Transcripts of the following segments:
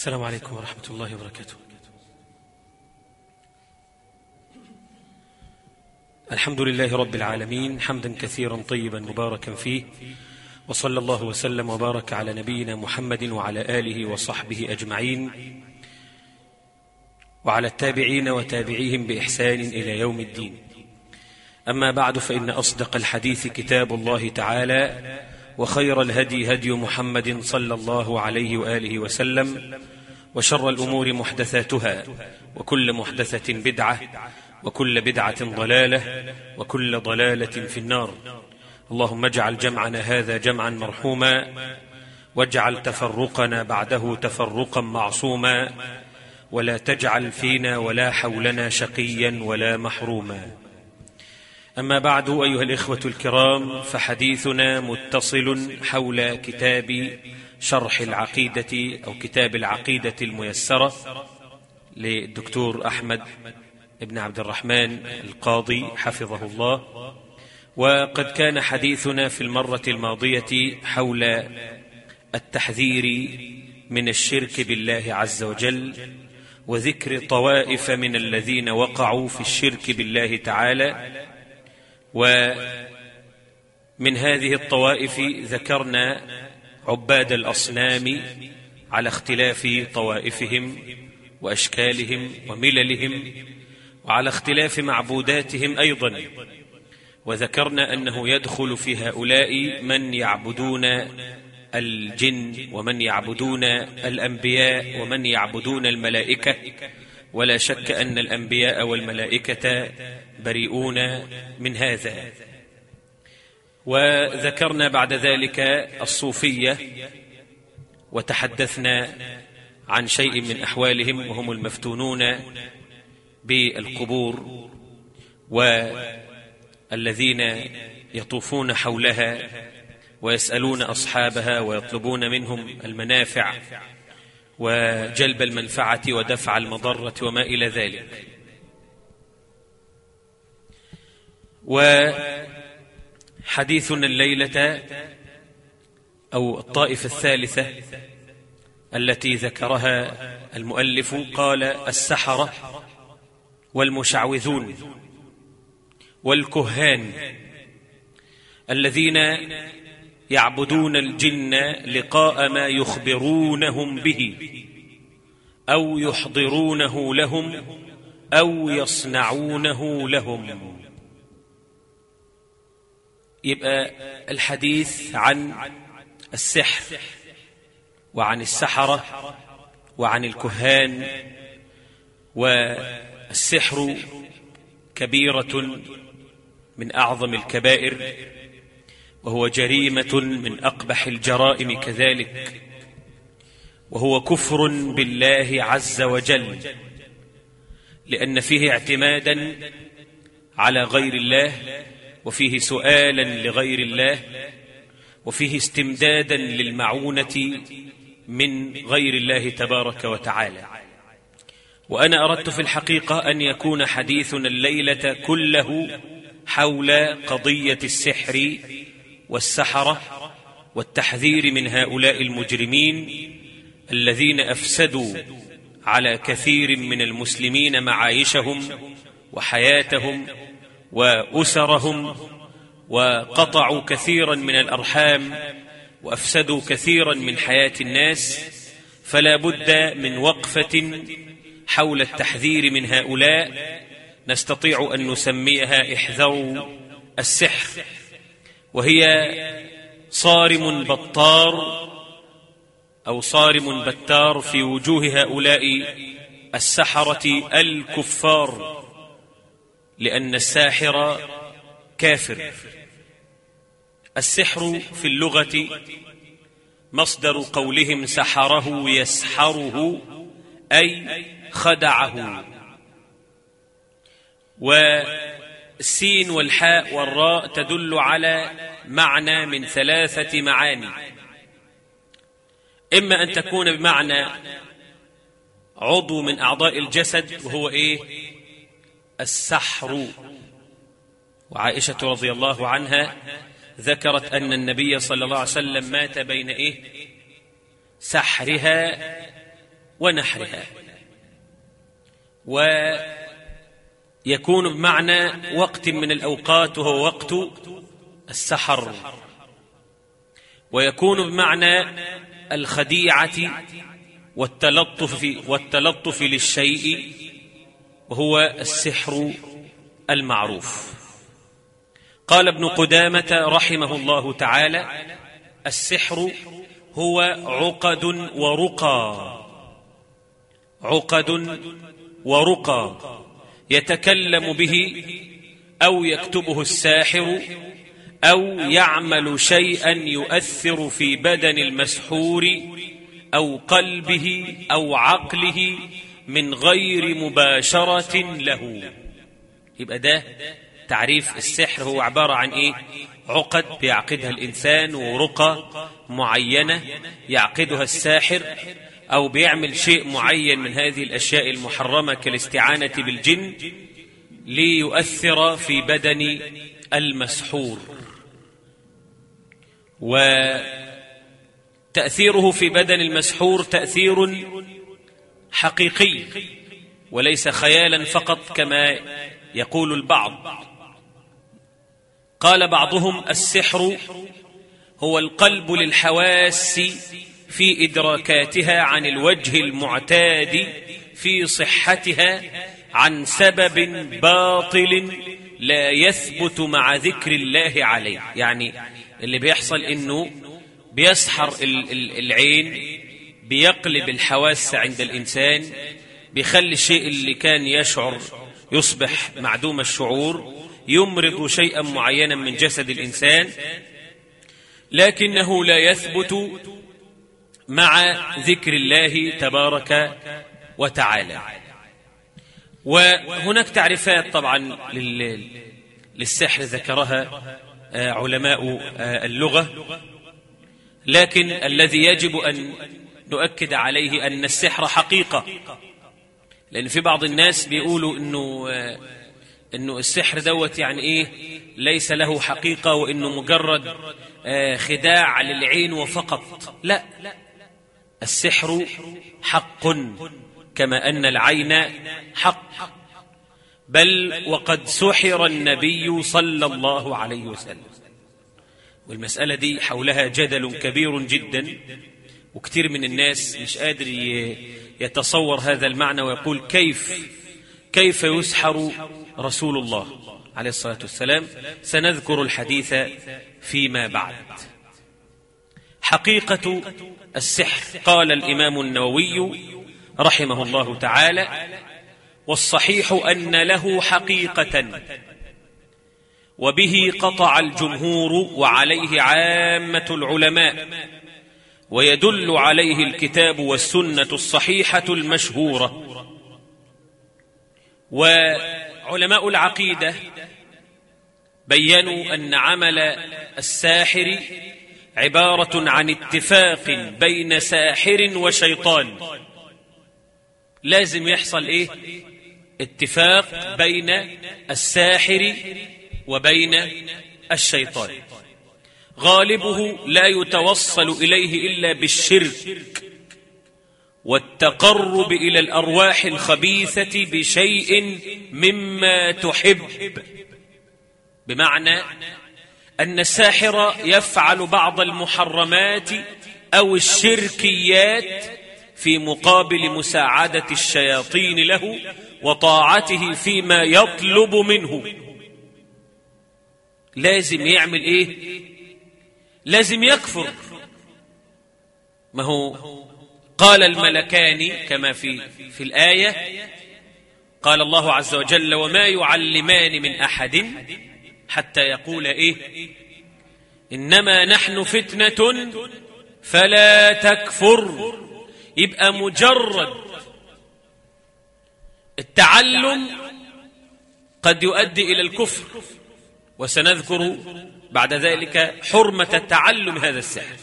السلام عليكم ورحمة الله وبركاته. الحمد لله رب العالمين حمدا كثيرا طيبا مباركا فيه وصلى الله وسلم وبارك على نبينا محمد وعلى آله وصحبه أجمعين وعلى التابعين وتابعيهم بإحسان إلى يوم الدين. أما بعد فإن أصدق الحديث كتاب الله تعالى وخير الهدي هدي محمد صلى الله عليه وآله وسلم وشر الأمور محدثاتها وكل محدثة بدعة وكل بدعة ضلالة وكل ضلالة في النار. اللهم اجعل جمعنا هذا جمعا مرحوما واجعل تفرقنا بعده تفرقا معصوما ولا تجعل فينا ولا حولنا شقيا ولا محروما. أما بعد أيها الإخوة الكرام فحديثنا متصل حول كتاب شرح العقيدة أو كتاب العقيدة الميسرة للدكتور أحمد بن عبد الرحمن القاضي حفظه الله. وقد كان حديثنا في المرة الماضية حول التحذير من الشرك بالله عز وجل وذكر طوائف من الذين وقعوا في الشرك بالله تعالى ومن هذه الطوائف ذكرنا عباد الأصنام على اختلاف طوائفهم وأشكالهم ومللهم وعلى اختلاف معبوداتهم أيضا. وذكرنا أنه يدخل في هؤلاء من يعبدون الجن ومن يعبدون الأنبياء ومن يعبدون الملائكة ولا شك أن الأنبياء والملائكة بريئون من هذا. وذكرنا بعد ذلك الصوفية وتحدثنا عن شيء من أحوالهم وهم المفتونون بالقبور والذين يطوفون حولها ويسألون أصحابها ويطلبون منهم المنافع. وجلب المنفعة ودفع المضرة وما إلى ذلك. وحديثنا الليلة أو الطائفة الثالثة التي ذكرها المؤلف قال السحرة والمشعوذون والكهان الذين يعبدون الجن لقاء ما يخبرونهم به أو يحضرونه لهم أو يصنعونه لهم. يبقى الحديث عن السحر وعن السحرة وعن الكهان والسحر كبيرة من أعظم الكبائر. وهو جريمة من أقبح الجرائم كذلك. وهو كفر بالله عز وجل لأن فيه اعتمادا على غير الله وفيه سؤالا لغير الله وفيه استمدادا للمعونة من غير الله تبارك وتعالى. وأنا أردت في الحقيقة أن يكون حديثنا الليلة كله حول قضية السحر والسحرة والتحذير من هؤلاء المجرمين الذين أفسدوا على كثير من المسلمين معايشهم وحياتهم وأسرهم وقطعوا كثيرا من الأرحام وأفسدوا كثيرا من حياة الناس فلا بد من وقفة حول التحذير من هؤلاء. نستطيع أن نسميها إحذروا السحر. وهي صارم بطار أو صارم بتار في وجوه هؤلاء السحرة الكفار لأن الساحر كافر. السحر في اللغة مصدر قولهم سحره يسحره أي خدعه. والسين والحاء والراء تدل على معنى من ثلاثة معاني. إما أن تكون بمعنى عضو من أعضاء الجسد وهو إيه؟ السحر. وعائشة رضي الله عنها ذكرت أن النبي صلى الله عليه وسلم مات بين إيه؟ سحرها ونحرها. ويكون بمعنى وقت من الأوقات وهو وقت السحر. ويكون بمعنى الخديعة والتلطف والتلطف للشيء وهو السحر المعروف. قال ابن قدامة رحمه الله تعالى السحر هو عقد ورقى. عقد ورقى. يتكلم به أو يكتبه الساحر أو يعمل شيئا يؤثر في بدن المسحور أو قلبه أو عقله من غير مباشرة له. يبقى ده تعريف السحر هو عبارة عن إيه؟ عقد بيعقدها الإنسان ورقى معينة يعقدها الساحر أو بيعمل شيء معين من هذه الأشياء المحرمة كالاستعانة بالجن ليؤثر في بدن المسحور. وتأثيره في بدن المسحور تأثير حقيقي وليس خيالا فقط كما يقول البعض. قال بعضهم السحر هو القلب للحواس في إدراكاتها عن الوجه المعتاد في صحتها عن سبب باطل لا يثبت مع ذكر الله عليه. يعني اللي بيحصل إنه بيسحر العين بيقلب الحواس عند الإنسان بيخلي الشيء اللي كان يشعر يصبح معدوم الشعور يمرض شيئا معينا من جسد الإنسان لكنه لا يثبت مع ذكر الله تبارك وتعالى. وهناك تعريفات طبعا للسحر ذكرها علماء اللغة. لكن الذي يجب أن نؤكد عليه أن السحر حقيقة. لأن في بعض الناس بيقولوا أنه أنه السحر دوت يعني إيه؟ ليس له حقيقة وأنه مجرد خداع للعين وفقط. لا. السحر حق كما أن العين حق. بل وقد سحر النبي صلى الله عليه وسلم. والمسألة دي حولها جدل كبير جدا وكثير من الناس مش قادر يتصور هذا المعنى ويقول كيف كيف يسحر رسول الله عليه الصلاة والسلام. سنذكر الحديث فيما بعد. حقيقة السحر. قال الإمام النووي رحمه الله تعالى والصحيح أن له حقيقة وبه قطع الجمهور وعليه عامة العلماء ويدل عليه الكتاب والسنة الصحيحة المشهورة. وعلماء العقيدة بينوا أن عمل الساحر عبارة عن اتفاق بين ساحر وشيطان. لازم يحصل إيه؟ اتفاق بين الساحر وبين الشيطان. غالبه لا يتوصل إليه إلا بالشرك والتقرب إلى الأرواح الخبيثة بشيء مما تحب. بمعنى أن الساحر يفعل بعض المحرمات أو الشركيات في مقابل مساعدة الشياطين له وطاعته فيما يطلب منه. لازم يعمل إيه؟ لازم يكفر. ما هو؟ قال الملكان كما في في الآية قال الله عز وجل وما يعلمان من أحد حتى يقول إيه؟ إنما نحن فتنة فلا تكفر. يبقى مجرد التعلم قد يؤدي إلى الكفر وسنذكر بعد ذلك حرمة تعلم هذا السحر.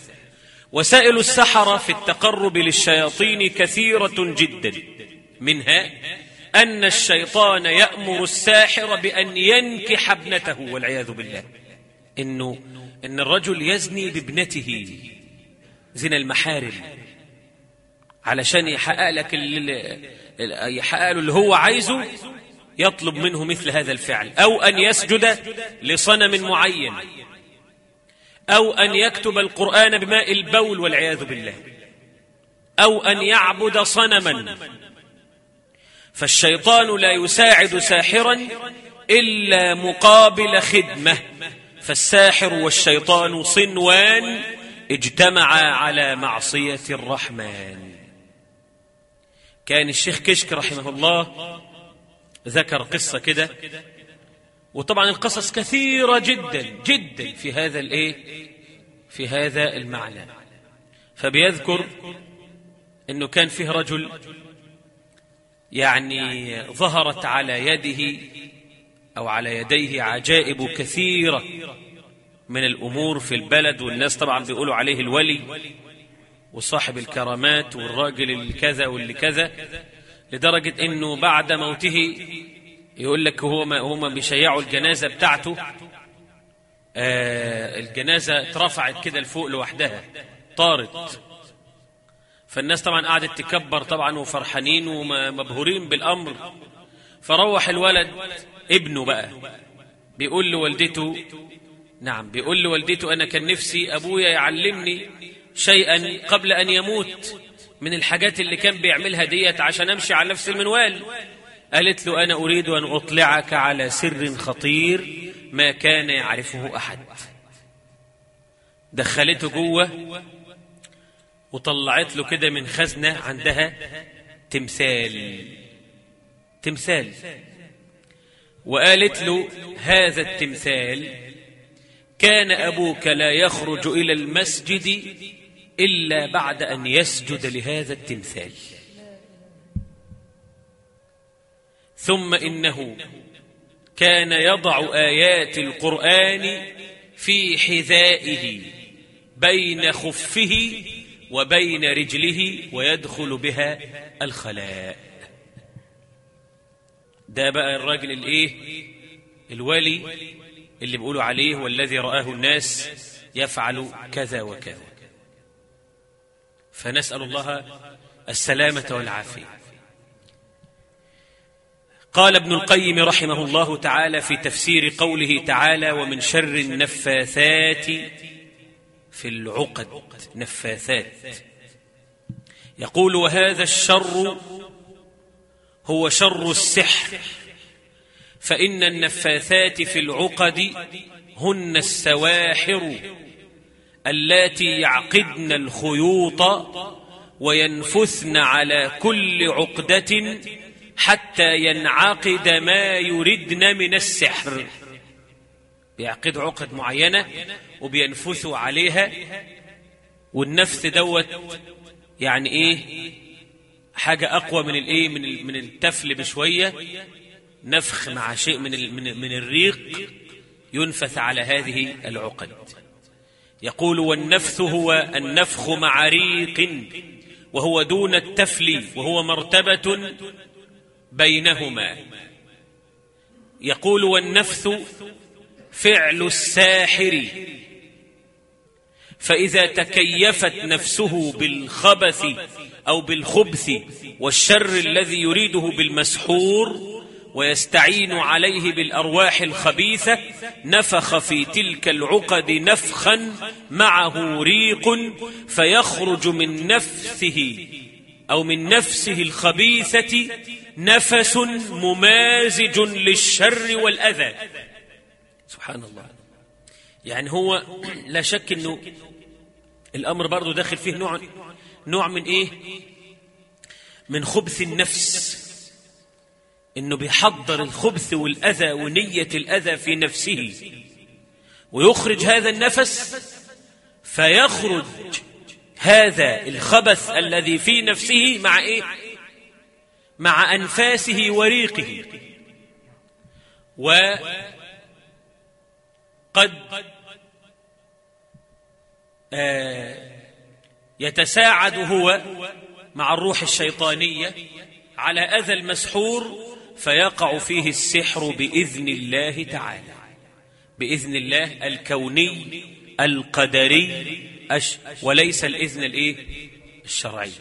وسائل السحرة في التقرب للشياطين كثيرة جدا منها أن الشيطان يأمر الساحر بأن ينكح ابنته والعياذ بالله. إنه إن الرجل يزني بابنته زنا المحارم علشان يحقق لك يحقق له اللي هو عايزه يطلب منه مثل هذا الفعل. أو أن يسجد لصنم معين. أو أن يكتب القرآن بماء البول والعياذ بالله. أو أن يعبد صنما. فالشيطان لا يساعد ساحرا إلا مقابل خدمة. فالساحر والشيطان صنوان اجتمعا على معصية الرحمن. كان الشيخ كشك رحمه الله ذكر قصة كده. وطبعا القصص كثيرة جدا جدا في هذا الإيه؟ في هذا المعنى. فبيذكر إنه كان فيه رجل يعني ظهرت على يده أو على يديه عجائب كثيرة من الأمور في البلد والناس طبعا بيقولوا عليه الولي وصاحب الكرامات والراجل الكذا واللي كذا لدرجة إنه بعد موته يقول لك هو ما هم بيشيعوا الجنازة بتاعته. آه الجنازة اترفعت كده لفوق لوحدها طارت. فالناس طبعا قعدت تكبر طبعا وفرحانين ومبهورين بالأمر. فروح الولد ابنه بقى. بيقول لوالدته نعم بيقول لوالدته أنا كان نفسي أبويا يعلمني شيئا قبل أن يموت من الحاجات اللي كان بيعملها ديت عشان أمشي على نفس المنوال. قالت له أنا أريد أن أطلعك على سر خطير ما كان يعرفه أحد. دخلته جوه. وطلعت له كده من خزنة عندها تمثال. تمثال. وقالت له هذا التمثال كان أبوك لا يخرج إلى المسجد إلا بعد أن يسجد لهذا التمثال. ثم إنه كان يضع آيات القرآن في حذائه بين خفه وبين رجله ويدخل بها الخلاء. ده بقى الراجل الإيه؟ الولي اللي بيقولوا عليه والذي رآه الناس يفعل كذا وكذا. فنسأل الله السلامة والعافية. قال ابن القيم رحمه الله تعالى في تفسير قوله تعالى ومن شر النفاثات في العقد نفاثات. يقول وهذا الشر هو شر السحر فإن النفاثات في العقد هن السواحر اللاتي يعقدن الخيوط وينفثن على كل عقدة حتى ينعقد ما يردن من السحر. بيعقدوا عقد معينة وبينفثوا عليها والنفث دوت يعني إيه؟ حاجة أقوى من الإيه؟ من من التفل بشوية. نفخ مع شيء من من الريق ينفث على هذه العقد. يقول والنفث هو النفخ مع ريق وهو دون التفل وهو مرتبة بينهما. يقول والنفث فعل الساحر. فإذا تكيفت نفسه بالخبث أو بالخبث والشر الذي يريده بالمسحور ويستعين عليه بالأرواح الخبيثة نفخ في تلك العقد نفخا معه ريق فيخرج من نفسه أو من نفسه الخبيثة نفس ممازج للشر والأذى. سبحان الله. يعني هو لا شك أنه الأمر برضو داخل فيه نوع نوع من إيه؟ من خبث النفس. إنه بيحضر الخبث والأذى ونية الأذى في نفسه. ويخرج هذا النفس فيخرج هذا الخبث الذي في نفسه مع إيه؟ مع أنفاسه وريقه. وقد يتساعد هو مع الروح الشيطانية على أذى المسحور فيقع فيه السحر بإذن الله تعالى. بإذن الله الكوني القدري وليس الإذن الإيه؟ الشرعي.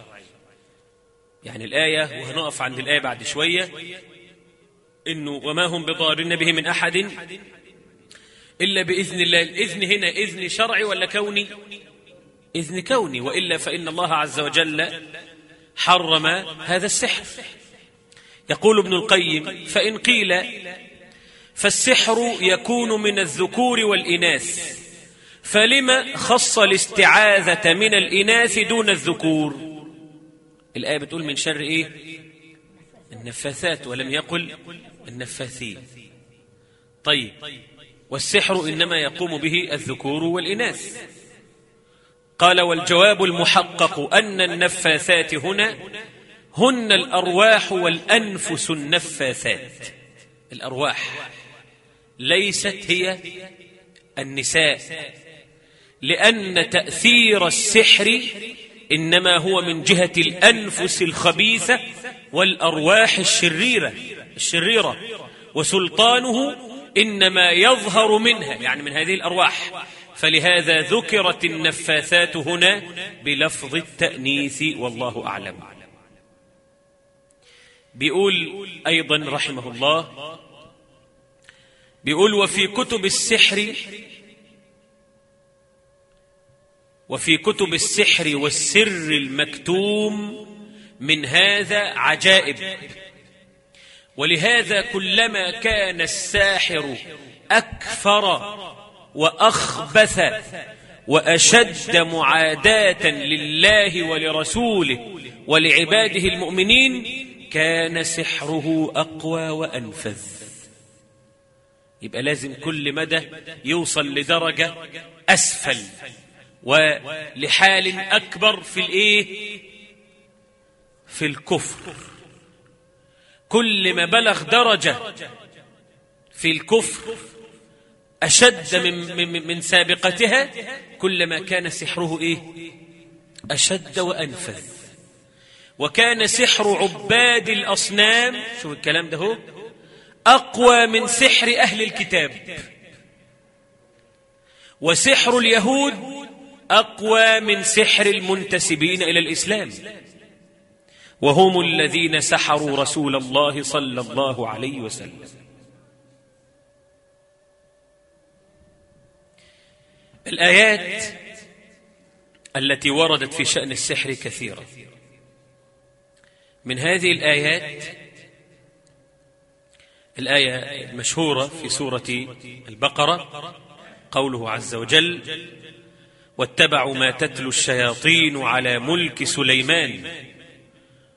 يعني الآية وهنقف عند الآية بعد شوية إنه وما هم بضارين به من أحد إلا بإذن الله. الإذن هنا إذن شرعي ولا كوني؟ إذن كوني. وإلا فإن الله عز وجل حرم هذا السحر. يقول ابن القيم فإن قيل فالسحر يكون من الذكور والإناث فلما خص الاستعاذة من الإناث دون الذكور؟ الآية بتقول من شر إيه؟ النفاثات ولم يقل النفاثين. طيب والسحر إنما يقوم به الذكور والإناث. قال والجواب المحقق أن النفاثات هنا هن الأرواح والأنفس النفاثات. الأرواح ليست هي النساء لأن تأثير السحر إنما هو من جهة الأنفس الخبيثة والأرواح الشريرة الشريرة. وسلطانه إنما يظهر منها يعني من هذه الأرواح. فلهذا ذكرت النفاثات هنا بلفظ التأنيث والله أعلم. بيقول أيضا رحمه الله بيقول وفي كتب السحر وفي كتب السحر والسر المكتوم من هذا عجائب. ولهذا كلما كان الساحر أكفر وأخبث وأشد معاداة لله ولرسوله ولعباده المؤمنين كان سحره أقوى وأنفذ. يبقى لازم كل مدى يوصل لدرجة أسفل ولحال أكبر في الإيه؟ في الكفر. كل ما بلغ درجة في الكفر أشد من, من, من سابقتها كلما كان سحره إيه؟ أشد وأنفذ. وكان سحر عباد الأصنام شوف الكلام ده هو أقوى من سحر أهل الكتاب. وسحر اليهود أقوى من سحر المنتسبين إلى الإسلام. وهم الذين سحروا رسول الله صلى الله عليه وسلم. الآيات التي وردت في شأن السحر كثيرة. من هذه الآيات الآية المشهورة في سورة البقرة قوله عز وجل واتبعوا ما تتلو الشياطين على ملك سليمان.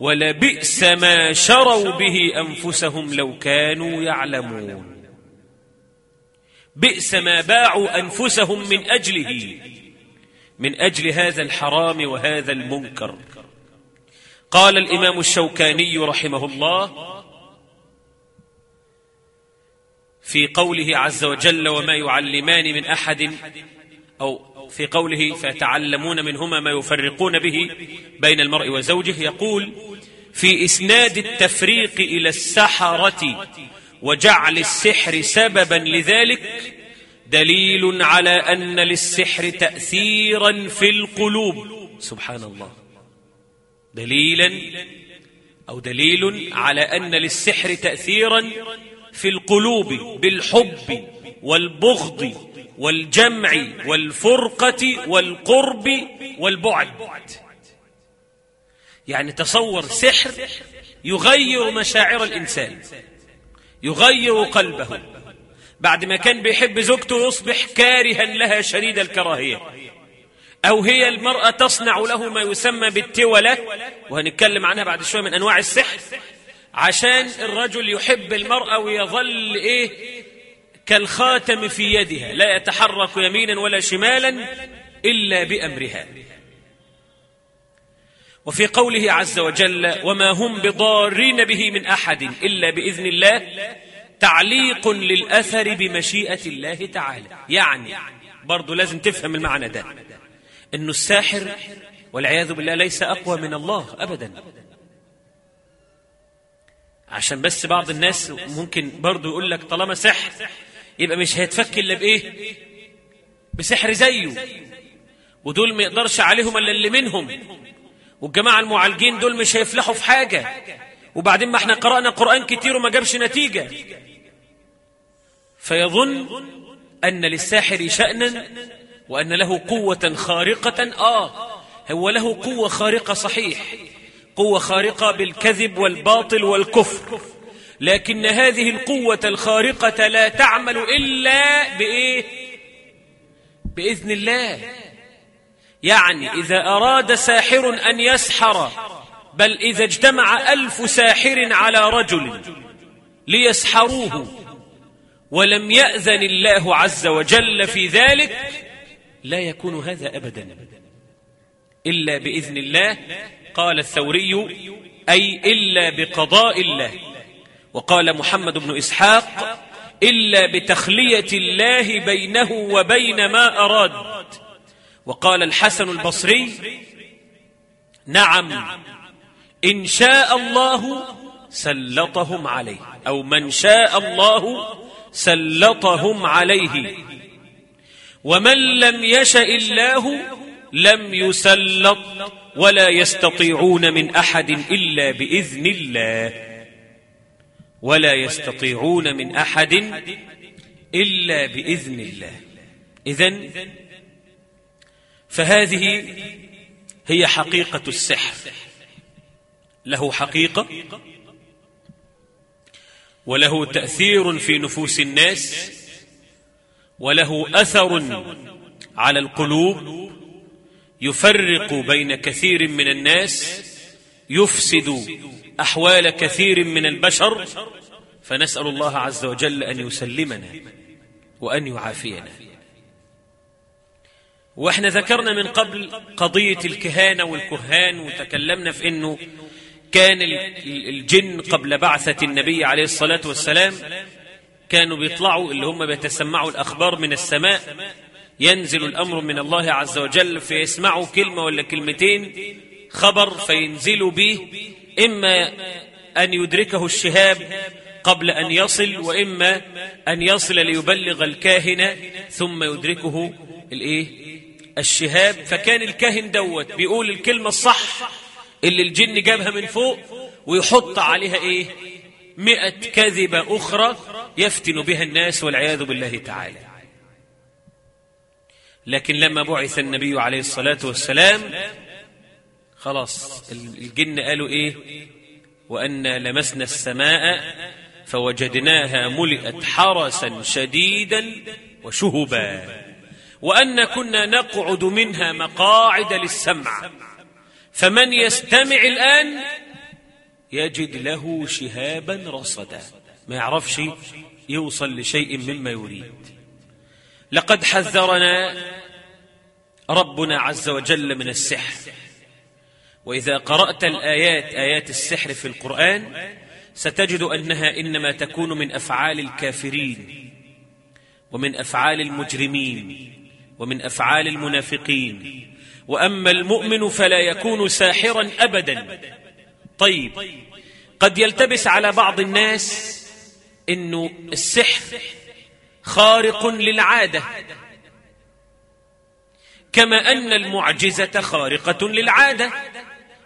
ولبئس ما شروا به أنفسهم لو كانوا يعلمون. بئس ما باعوا أنفسهم من أجله من أجل هذا الحرام وهذا المنكر. قال الإمام الشوكاني رحمه الله في قوله عز وجل وما يعلمان من أحد أو في قوله فيتعلمون منهما ما يفرقون به بين المرء وزوجه يقول في إسناد التفريق إلى السحرة وجعل السحر سببا لذلك دليل على أن للسحر تأثيرا في القلوب سبحان الله دليلا أو دليل على أن للسحر تأثيرا في القلوب بالحب والبغض والجمع والفرقة والقرب والبعد. يعني تصور سحر يغير مشاعر الإنسان يغير قلبه. بعد ما كان بيحب زوجته يصبح كارها لها شديد الكراهية. أو هي المرأة تصنع له ما يسمى بالتولة وهنتكلم عنها بعد شوية من أنواع السحر عشان الرجل يحب المرأة ويظل إيه كالخاتم في يدها لا يتحرك يمينا ولا شمالا إلا بأمرها. وفي قوله عز وجل وما هم بضارين به من أحد إلا بإذن الله تعليق للأثر بمشيئة الله تعالى. يعني برضو لازم تفهم المعنى ده. أنه الساحر والعياذ بالله ليس أقوى من الله أبدا. عشان بس بعض الناس ممكن برضو يقول لك طالما سحر يبقى مش هيتفك إلا بإيه؟ بسحر زيه. ودول ما يقدرش عليهم إلا اللي منهم. والجماعة المعالجين دول مش هيفلحوا في حاجة. وبعدين ما إحنا قرأنا قرآن كتير وما جابش نتيجة. فيظن أن للساحر شأنا وأن له قوة خارقة. آه هو له قوة خارقة صحيح. قوة خارقة بالكذب والباطل والكفر. لكن هذه القوة الخارقة لا تعمل إلا بإيه؟ بإذن الله. يعني إذا أراد ساحر أن يسحر بل إذا اجتمع ألف ساحر على رجل ليسحروه ولم يأذن الله عز وجل في ذلك لا يكون هذا أبدا. إلا بإذن الله قال الثوري أي إلا بقضاء الله. وقال محمد بن إسحاق إلا بتخلية الله بينه وبين ما أراد. وقال الحسن البصري نعم إن شاء الله سلطهم عليه أو من شاء الله سلطهم عليه. ومن لم يشأ الله لم يسلط ولا يستطيعون من أحد إلا بإذن الله. ولا يستطيعون من أحد إلا بإذن الله. إذن فهذه هي حقيقة السحر. له حقيقة وله تأثير في نفوس الناس وله أثر على القلوب. يفرق بين كثير من الناس يفسد أحوال كثير من البشر فنسأل الله عز وجل أن يسلمنا وأن يعافينا. وإحنا ذكرنا من قبل قضية الكهانة والكهان وتكلمنا في إنه كان الجن قبل بعثة النبي عليه الصلاة والسلام كانوا بيطلعوا اللي هم بيتسمعوا الأخبار من السماء ينزل الأمر من الله عز وجل فيسمعوا كلمة ولا كلمتين خبر فينزلوا به إما أن يدركه الشهاب قبل أن يصل وإما أن يصل ليبلغ الكاهن ثم يدركه الإيه؟ الشهاب. فكان الكاهن دوت بيقول الكلمة الصح اللي الجن جابها من فوق ويحط عليها إيه؟ مئة كذبة أخرى يفتن بها الناس والعياذ بالله تعالى. لكن لما بعث النبي عليه الصلاة والسلام خلاص الجن قالوا إيه؟ وأن لمسنا السماء فوجدناها ملئت حرسا شديدا وشهبا وأن كنا نقعد منها مقاعد للسمع فمن يستمع الآن يجد له شهابا رصدا ما يعرفش يوصل لشيء مما يريد. لقد حذرنا ربنا عز وجل من السحر وإذا قرأت الآيات آيات السحر في القرآن ستجد أنها إنما تكون من أفعال الكافرين ومن أفعال المجرمين ومن أفعال المنافقين. وأما المؤمن فلا يكون ساحرا أبدا. طيب قد يلتبس على بعض الناس انه السحر خارق للعادة. كما أن المعجزة خارقة للعادة.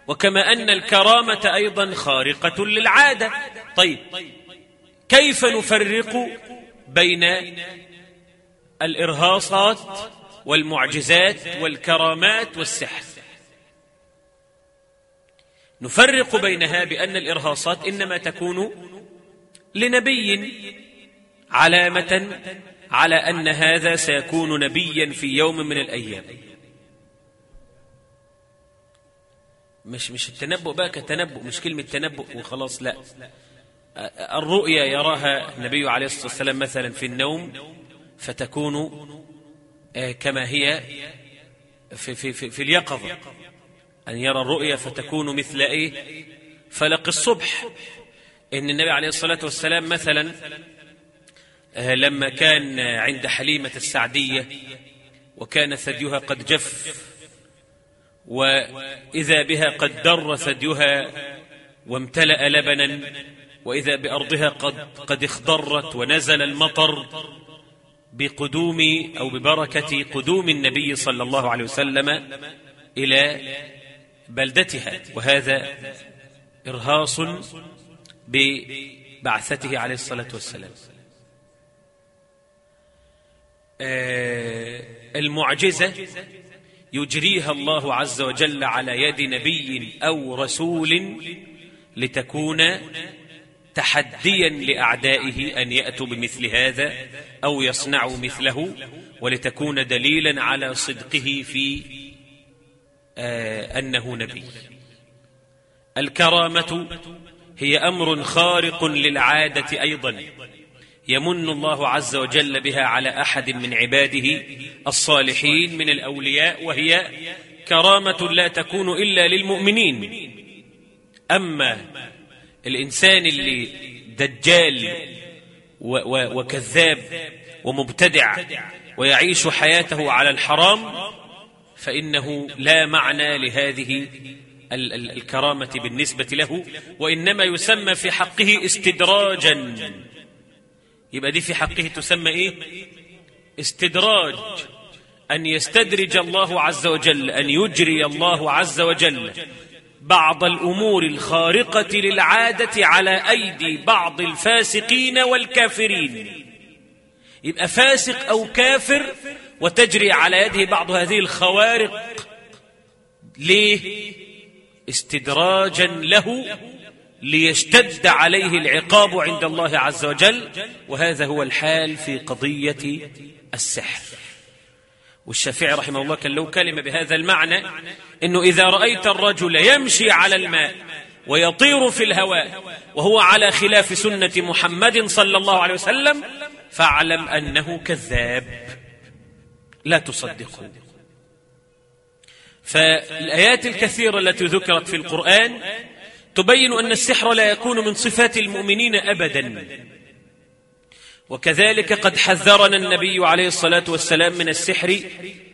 وكما أن الكرامة أيضا خارقة للعادة. طيب كيف نفرق بين الإرهاصات والمعجزات والكرامات والسحر؟ نفرق بينها بأن الإرهاصات إنما تكون لنبي علامة على أن هذا سيكون نبيا في يوم من الأيام. مش مش التنبؤ بقى كتنبؤ مش كلمة تنبؤ وخلاص لا. الرؤيا يراها النبي عليه الصلاة والسلام مثلا في النوم فتكون آه، كما هي في, في, في, في اليقظة. أن يرى الرؤيا فتكون مثل إيه؟ فلق الصبح. إن النبي عليه الصلاة والسلام مثلا آه، لما كان عند حليمة السعدية وكان ثديها قد جف وإذا بها قد در ثديها وامتلأ لبنا وإذا بأرضها قد, قد اخضرت ونزل المطر بقدوم أو ببركة قدوم النبي صلى الله عليه وسلم إلى بلدتها. وهذا إرهاص ببعثته عليه الصلاة والسلام. آه، المعجزة يجريها الله عز وجل على يد نبي أو رسول لتكون تحديا لأعدائه أن يأتوا بمثل هذا أو يصنعوا مثله ولتكون دليلا على صدقه في آه أنه نبي. الكرامة هي أمر خارق للعادة أيضا. يمن الله عز وجل بها على أحد من عباده الصالحين من الأولياء وهي كرامة لا تكون إلا للمؤمنين. أما الإنسان اللي دجال وكذاب ومبتدع ويعيش حياته على الحرام فإنه لا معنى لهذه الكرامة بالنسبة له وإنما يسمى في حقه استدراجا. يبقى دي في حقه تسمى إيه؟ استدراج. أن يستدرج الله عز وجل أن يجري الله عز وجل بعض الأمور الخارقة للعادة على أيدي بعض الفاسقين والكافرين. يبقى فاسق أو كافر وتجري على يده بعض هذه الخوارق. ليه؟ استدراجا له ليشتد عليه العقاب عند الله عز وجل وهذا هو الحال في قضية السحر. والشافعي رحمه الله كان له كلمة بهذا المعنى أنه إذا رأيت الرجل يمشي على الماء ويطير في الهواء وهو على خلاف سنة محمد صلى الله عليه وسلم فاعلم أنه كذاب. لا تصدقه. فالآيات الكثيرة التي ذكرت في القرآن تبين أن السحر لا يكون من صفات المؤمنين أبدا. وكذلك قد حذرنا النبي عليه الصلاة والسلام من السحر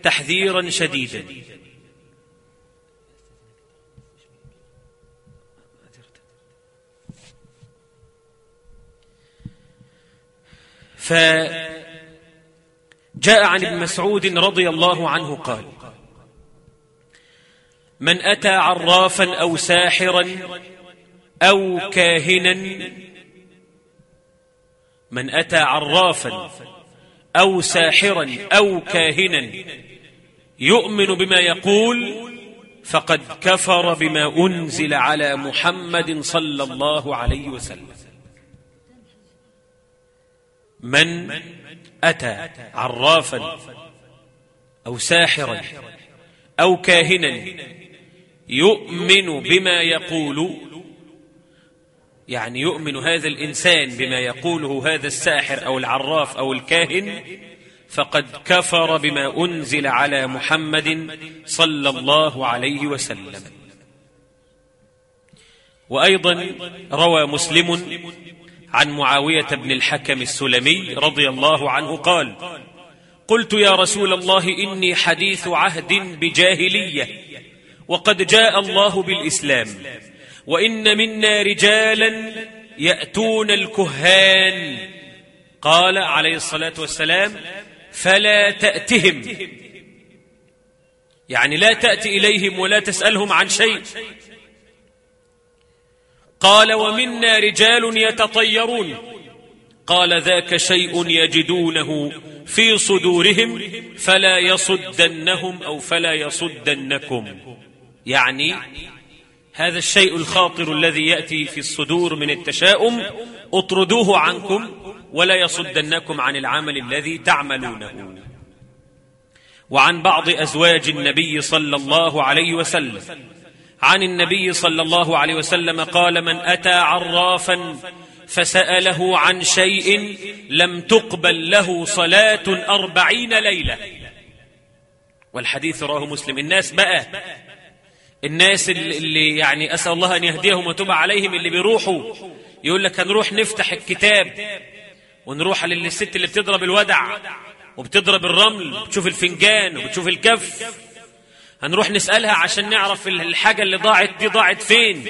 تحذيرا شديدا. فجاء عن ابن مسعود رضي الله عنه قال من أتى عرافا أو ساحرا أو كاهنا. من أتى عرافا أو ساحرا أو كاهنا يؤمن بما يقول فقد كفر بما أنزل على محمد صلى الله عليه وسلم. من أتى عرافا أو ساحرا أو كاهنا يؤمن بما يقول يعني يؤمن هذا الإنسان بما يقوله هذا الساحر أو العراف أو الكاهن فقد كفر بما أنزل على محمد صلى الله عليه وسلم. وأيضا روى مسلم عن معاوية بن الحكم السلمي رضي الله عنه قال قلت يا رسول الله إني حديث عهد بجاهلية وقد جاء الله بالإسلام. وإن منا رجالا يأتون الكهان. قال عليه الصلاة والسلام فلا تأتهم. يعني لا تأتي إليهم ولا تسألهم عن شيء. قال ومنا رجال يتطيرون. قال ذاك شيء يجدونه في صدورهم فلا يصدنهم أو فلا يصدنكم. يعني هذا الشيء الخاطر الذي يأتي في الصدور من التشاؤم اطردوه عنكم ولا يصدنكم عن العمل الذي تعملونه. وعن بعض أزواج النبي صلى الله عليه وسلم عن النبي صلى الله عليه وسلم قال من أتى عرافا فسأله عن شيء لم تقبل له صلاة أربعين ليلة والحديث رواه مسلم. الناس بقى الناس اللي يعني أسأل الله أن يهديهم وتب عليهم اللي بيروحوا. يقول لك هنروح نفتح الكتاب ونروح للست اللي بتضرب الودع وبتضرب الرمل بتشوف الفنجان وبتشوف الكف. هنروح نسألها عشان نعرف الحاجة اللي ضاعت دي ضاعت فين.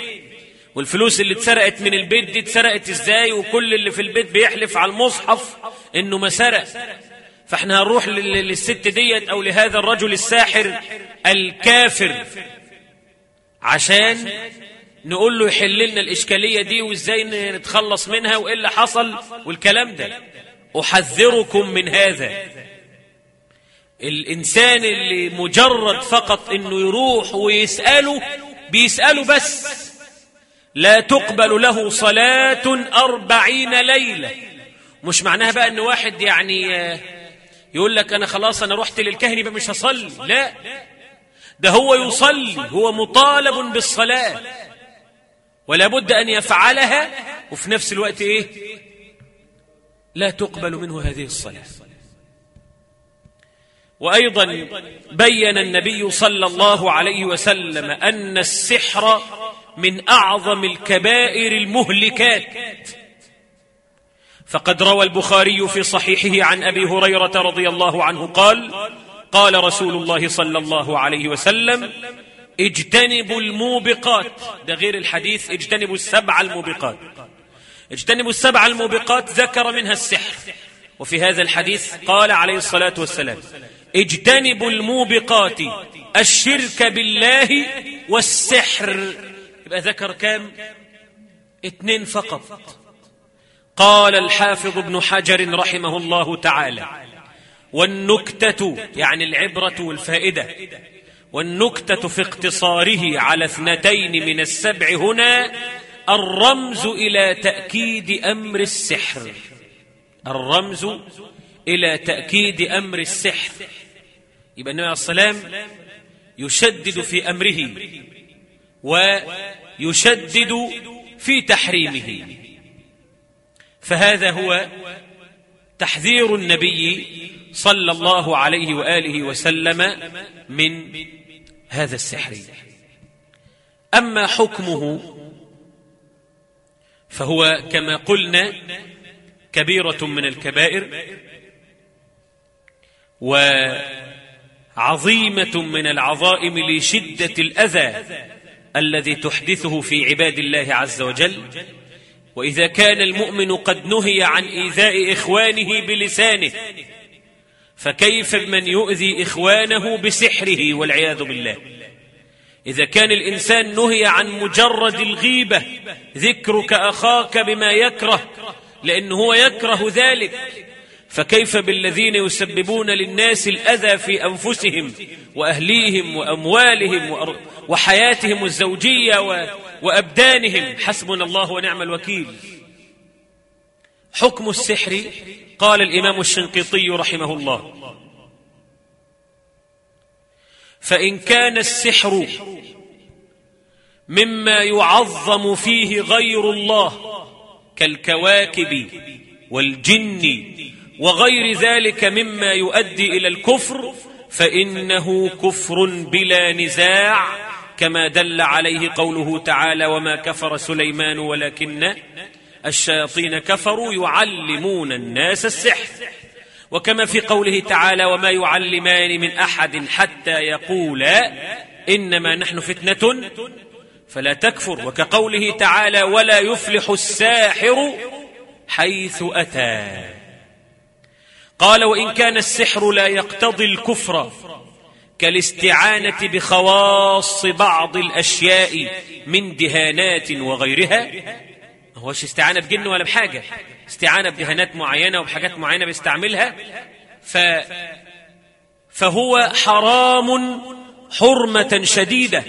والفلوس اللي اتسرقت من البيت دي اتسرقت إزاي وكل اللي في البيت بيحلف على المصحف انه ما سرق. فاحنا هنروح للست ديت أو لهذا الرجل الساحر الكافر. عشان نقول له يحل لنا الإشكالية دي وإزاي نتخلص منها وإيه اللي حصل والكلام ده. أحذركم من هذا. الإنسان اللي مجرد فقط إنه يروح ويسأله بيسأله بس. لا تقبل له صلاة أربعين ليلة. مش معناها بقى إن واحد يعني يقول لك أنا خلاص أنا رحت للكهن يبقى مش هصلي. لا. ده هو يصلي هو مطالب بالصلاة. ولا بد أن يفعلها وفي نفس الوقت إيه؟ لا تقبل منه هذه الصلاة. وأيضا بين النبي صلى الله عليه وسلم أن السحر من أعظم الكبائر المهلكات. فقد روى البخاري في صحيحه عن أبي هريرة رضي الله عنه قال قال رسول الله صلى الله عليه وسلم اجتنبوا الموبقات. ده غير الحديث اجتنبوا السبع الموبقات. اجتنبوا السبع الموبقات ذكر منها السحر. وفي هذا الحديث قال عليه الصلاة والسلام اجتنبوا الموبقات الشرك بالله والسحر. يبقى ذكر كام؟ اتنين فقط. قال الحافظ ابن حجر رحمه الله تعالى والنكتة يعني العبرة والفائدة. والنكتة في اقتصاره على اثنتين من السبع هنا الرمز إلى تأكيد أمر السحر. الرمز إلى تأكيد أمر السحر. يبقى النبي عليه السلام يشدد في أمره ويشدد في تحريمه. فهذا هو تحذير النبي صلى الله عليه وآله وسلم من هذا السحر. أما حكمه فهو كما قلنا كبيرة من الكبائر وعظيمة من العظائم لشدة الأذى الذي تحدثه في عباد الله عز وجل. وإذا كان المؤمن قد نهي عن إيذاء إخوانه بلسانه فكيف من يؤذي إخوانه بسحره والعياذ بالله؟ إذا كان الإنسان نهي عن مجرد الغيبة ذكرك أخاك بما يكره لأنه هو يكره ذلك. فكيف بالذين يسببون للناس الأذى في أنفسهم وأهليهم وأموالهم وحياتهم الزوجية وأبدانهم؟ حسبنا الله ونعم الوكيل. حكم السحر قال الإمام الشنقيطي رحمه الله. فإن كان السحر مما يعظم فيه غير الله كالكواكب والجن وغير ذلك مما يؤدي إلى الكفر فإنه كفر بلا نزاع كما دل عليه قوله تعالى وما كفر سليمان ولكن الشياطين كفروا يعلمون الناس السحر. وكما في قوله تعالى وما يعلمان من أحد حتى يقولا إنما نحن فتنة فلا تكفر. وكقوله تعالى ولا يفلح الساحر حيث أتى. قال وإن كان السحر لا يقتضي الكفر كالاستعانة بخواص بعض الأشياء من دهانات وغيرها هوش استعانة بجن ولا بحاجة. استعانة بدهانات معينة وبحاجات معينة بيستعملها. ف فهو حرام حرمة شديدة.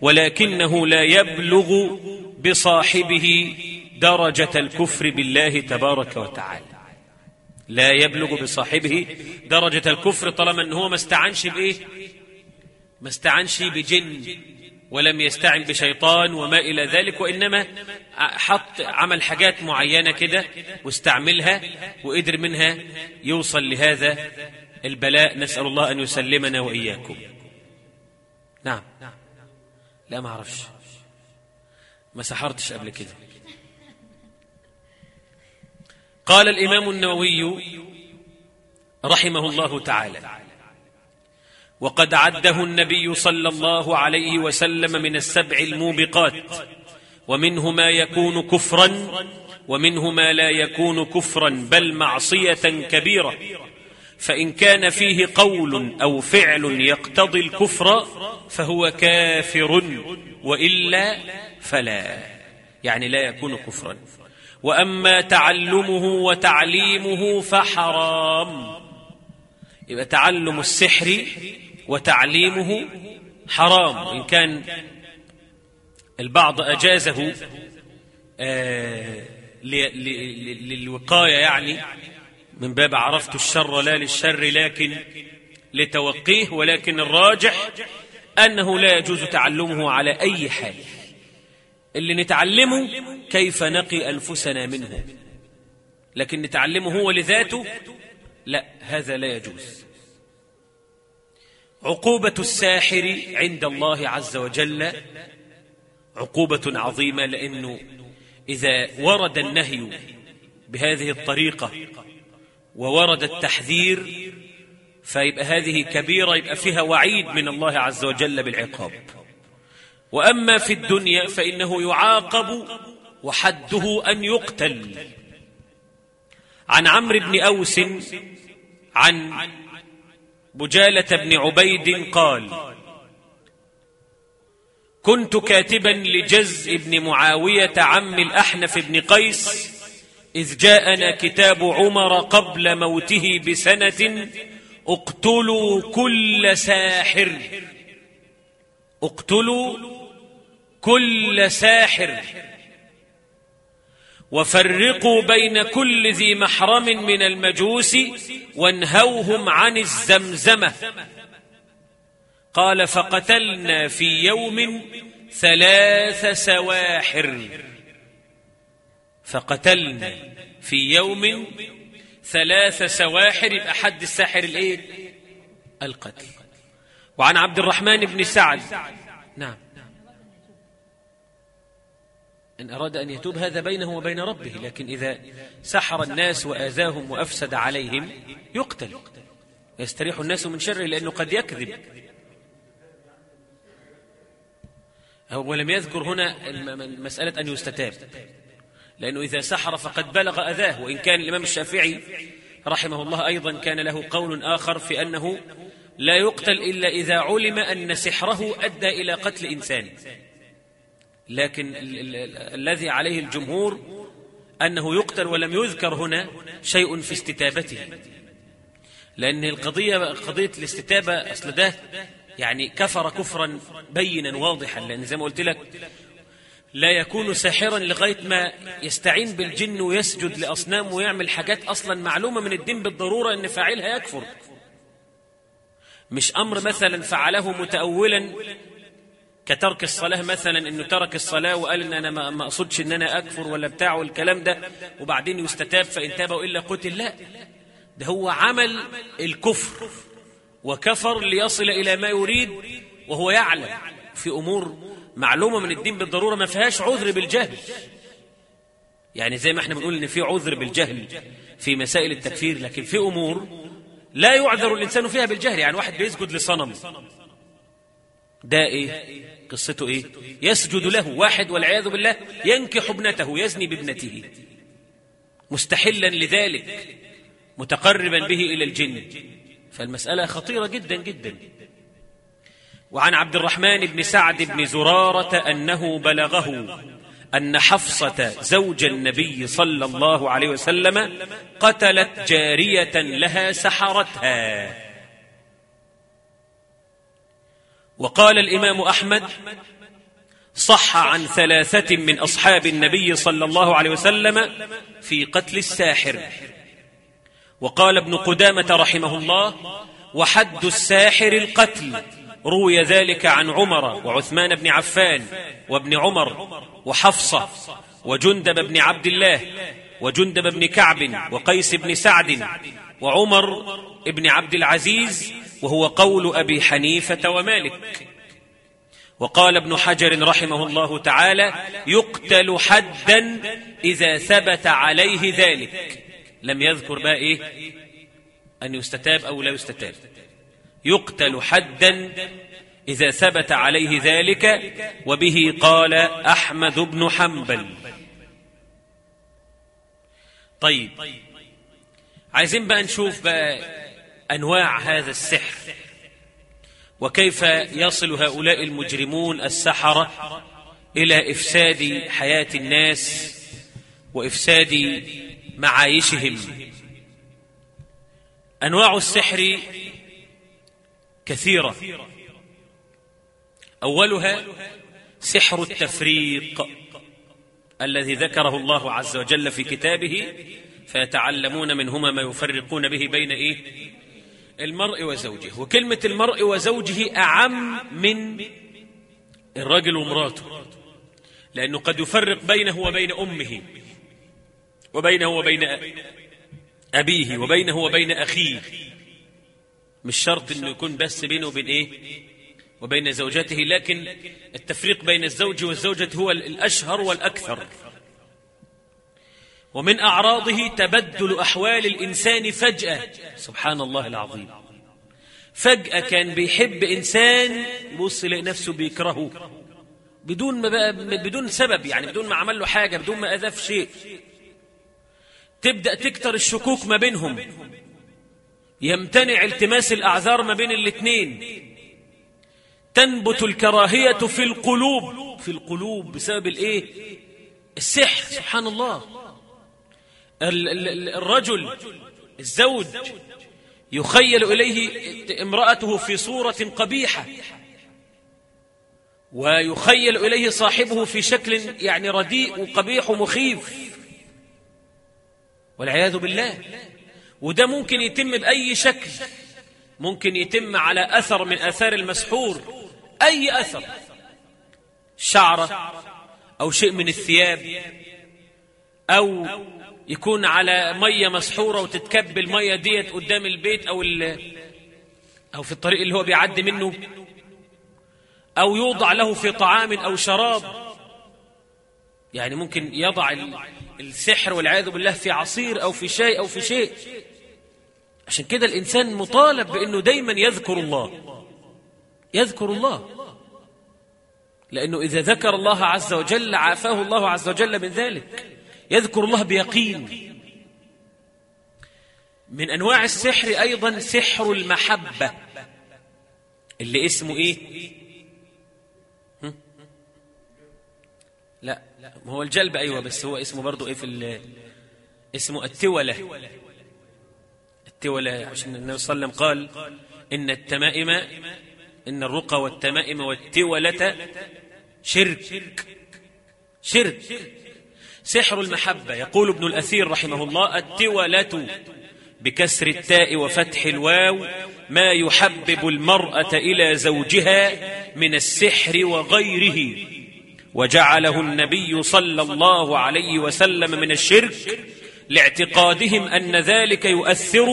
ولكنه لا يبلغ بصاحبه درجة الكفر بالله تبارك وتعالى. لا يبلغ بصاحبه درجة الكفر طالما أنه ما استعنش بإيه؟ ما استعنش بجن. ولم يستعن بشيطان وما إلى ذلك وإنما حط عمل حاجات معينة كده واستعملها وقدر منها يوصل لهذا البلاء. نسأل الله أن يسلمنا وإياكم. نعم. لا ما أعرفش. ما سحرتش قبل كده. قال الإمام النووي رحمه الله تعالى وقد عده النبي صلى الله عليه وسلم من السبع الموبقات ومنه ما يكون كفرا ومنه ما لا يكون كفرا بل معصية كبيرة. فإن كان فيه قول أو فعل يقتضي الكفر فهو كافر وإلا فلا يعني لا يكون كفرا. وأما تعلمه وتعليمه فحرام. يبقى تعلم السحر وتعليمه حرام. إن كان البعض أجازه آه للوقاية يعني من باب عرفت الشر لا للشر لكن لتوقيه ولكن الراجح أنه لا يجوز تعلمه على أي حال. اللي نتعلمه كيف نقي أنفسنا منه. لكن نتعلمه هو لذاته لا هذا لا يجوز. عقوبة الساحر عند الله عز وجل عقوبة عظيمة لأنه إذا ورد النهي بهذه الطريقة وورد التحذير فيبقى هذه كبيرة يبقى فيها وعيد من الله عز وجل بالعقاب. وأما في الدنيا فإنه يعاقب وحده أن يقتل. عن عمرو بن أوس عن بجالة بن عبيد قال كنت كاتبا لجز بن معاوية عم الأحنف بن قيس إذ جاءنا كتاب عمر قبل موته بسنة اقتلوا كل ساحر اقتلوا كل ساحر وفرقوا بين كل ذي محرم من المجوس وانهوهم عن الزمزمة. قال فقتلنا في يوم ثلاث سواحر. فقتلنا في يوم ثلاث سواحر. يبقى حد الساحر الايه؟ القتل. وعن عبد الرحمن بن سعد. نعم. إن أراد أن يتوب هذا بينه وبين ربه لكن إذا سحر الناس وآذاهم وأفسد عليهم يقتل. يستريح الناس من شره لأنه قد يكذب. ولم يذكر هنا مسألة أن يستتاب. لأنه إذا سحر فقد بلغ أذاه وإن كان الإمام الشافعي رحمه الله أيضا كان له قول آخر في أنه لا يقتل إلا إذا علم أن سحره أدى إلى قتل إنسان. لكن الذي عليه الجمهور أنه يقتل ولم يذكر هنا شيء في استتابته. لأن القضية قضية الاستتابة أصل ده يعني كفر كفرا بينا واضحا لأن زي ما قلت لك لا يكون ساحرا لغاية ما يستعين بالجن ويسجد لأصنام ويعمل حاجات أصلا معلومة من الدين بالضرورة أن فاعلها يكفر. مش أمر مثلا فعله متأولا كترك الصلاة مثلا إنه ترك الصلاة وقال إن أنا ما أقصدش إن أنا أكفر ولا بتاع والكلام ده وبعدين يستتاب فإن تاب الا قتل لا. ده هو عمل الكفر وكفر ليصل إلى ما يريد وهو يعلم في أمور معلومة من الدين بالضرورة ما فيهاش عذر بالجهل. يعني زي ما إحنا بنقول إن في عذر بالجهل في مسائل التكفير لكن في أمور لا يعذر الإنسان فيها بالجهل. يعني واحد بيسجد لصنم ده إيه؟ قصته إيه؟ يسجد له واحد والعياذ بالله ينكح ابنته يزني بابنته. مستحلا لذلك متقربا به إلى الجن. فالمسألة خطيرة جدا جدا. وعن عبد الرحمن بن سعد بن زرارة أنه بلغه أن حفصة زوج النبي صلى الله عليه وسلم قتلت جارية لها سحرتها. وقال الإمام أحمد صح عن ثلاثة من أصحاب النبي صلى الله عليه وسلم في قتل الساحر. وقال ابن قدامة رحمه الله وحد الساحر القتل روي ذلك عن عمر وعثمان بن عفان وابن عمر وحفصة وجندب بن عبد الله وجندب بن كعب وقيس بن سعد وعمر بن عبد العزيز وهو قول أبي حنيفة ومالك. وقال ابن حجر رحمه الله تعالى يقتل حدا إذا ثبت عليه ذلك. لم يذكر بقى إيه؟ أن يستتاب أو لا يستتاب. يقتل حدا إذا ثبت عليه ذلك وبه قال أحمد بن حنبل. طيب عايزين بقى نشوف بقى أنواع هذا السحر. وكيف يصل هؤلاء المجرمون السحرة إلى إفساد حياة الناس وإفساد معايشهم؟ أنواع السحر كثيرة. أولها سحر التفريق الذي ذكره الله عز وجل في كتابه فيتعلمون منهما ما يفرقون به بين إيه؟ المرء وزوجه. وكلمة المرء وزوجه أعم من الرجل ومراته. لأنه قد يفرق بينه وبين أمه وبينه وبين أبيه وبينه وبين أخيه. مش شرط أنه يكون بس بينه وبين إيه؟ وبين زوجته لكن التفريق بين الزوج والزوجة هو الأشهر والأكثر. ومن أعراضه تبدل أحوال الإنسان فجأة. سبحان الله العظيم. فجأة كان بيحب إنسان يبص يلاقي نفسه بيكرهه. بدون ما بقى بدون سبب يعني بدون ما عمل له حاجة بدون ما أذى في شيء. تبدأ تكتر الشكوك ما بينهم. يمتنع التماس الأعذار ما بين الاثنين تنبت الكراهية في القلوب. في القلوب بسبب الإيه؟ السحر. سبحان الله. الرجل الزوج يخيل إليه امرأته في صورة قبيحة ويخيل إليه صاحبه في شكل يعني رديء وقبيح ومخيف والعياذ بالله. وده ممكن يتم بأي شكل ممكن يتم على أثر من أثار المسحور أي أثر شعرة أو شيء من الثياب أو يكون على مية مسحورة وتتكب المية ديت قدام البيت أو, أو في الطريق اللي هو بيعدي منه أو يوضع له في طعام أو شراب. يعني ممكن يضع السحر والعياذ بالله في عصير أو في شيء أو في شيء. عشان كده الإنسان مطالب بأنه دايما يذكر الله. يذكر الله. لأنه إذا ذكر الله عز وجل عافاه الله عز وجل من ذلك. يذكر الله بيقين. من أنواع السحر أيضا سحر المحبة. اللي اسمه إيه؟ لا هو الجلب أيوة بس هو اسمه برضو إيه في اسمه التولة. التولة عشان النبي صلى الله عليه وسلم قال إن التمائم إن الرقى والتمائم والتولة شرك. شرك. سحر المحبة. يقول ابن الأثير رحمه الله التولة بكسر التاء وفتح الواو ما يحبب المرأة إلى زوجها من السحر وغيره. وجعله النبي صلى الله عليه وسلم من الشرك لاعتقادهم أن ذلك يؤثر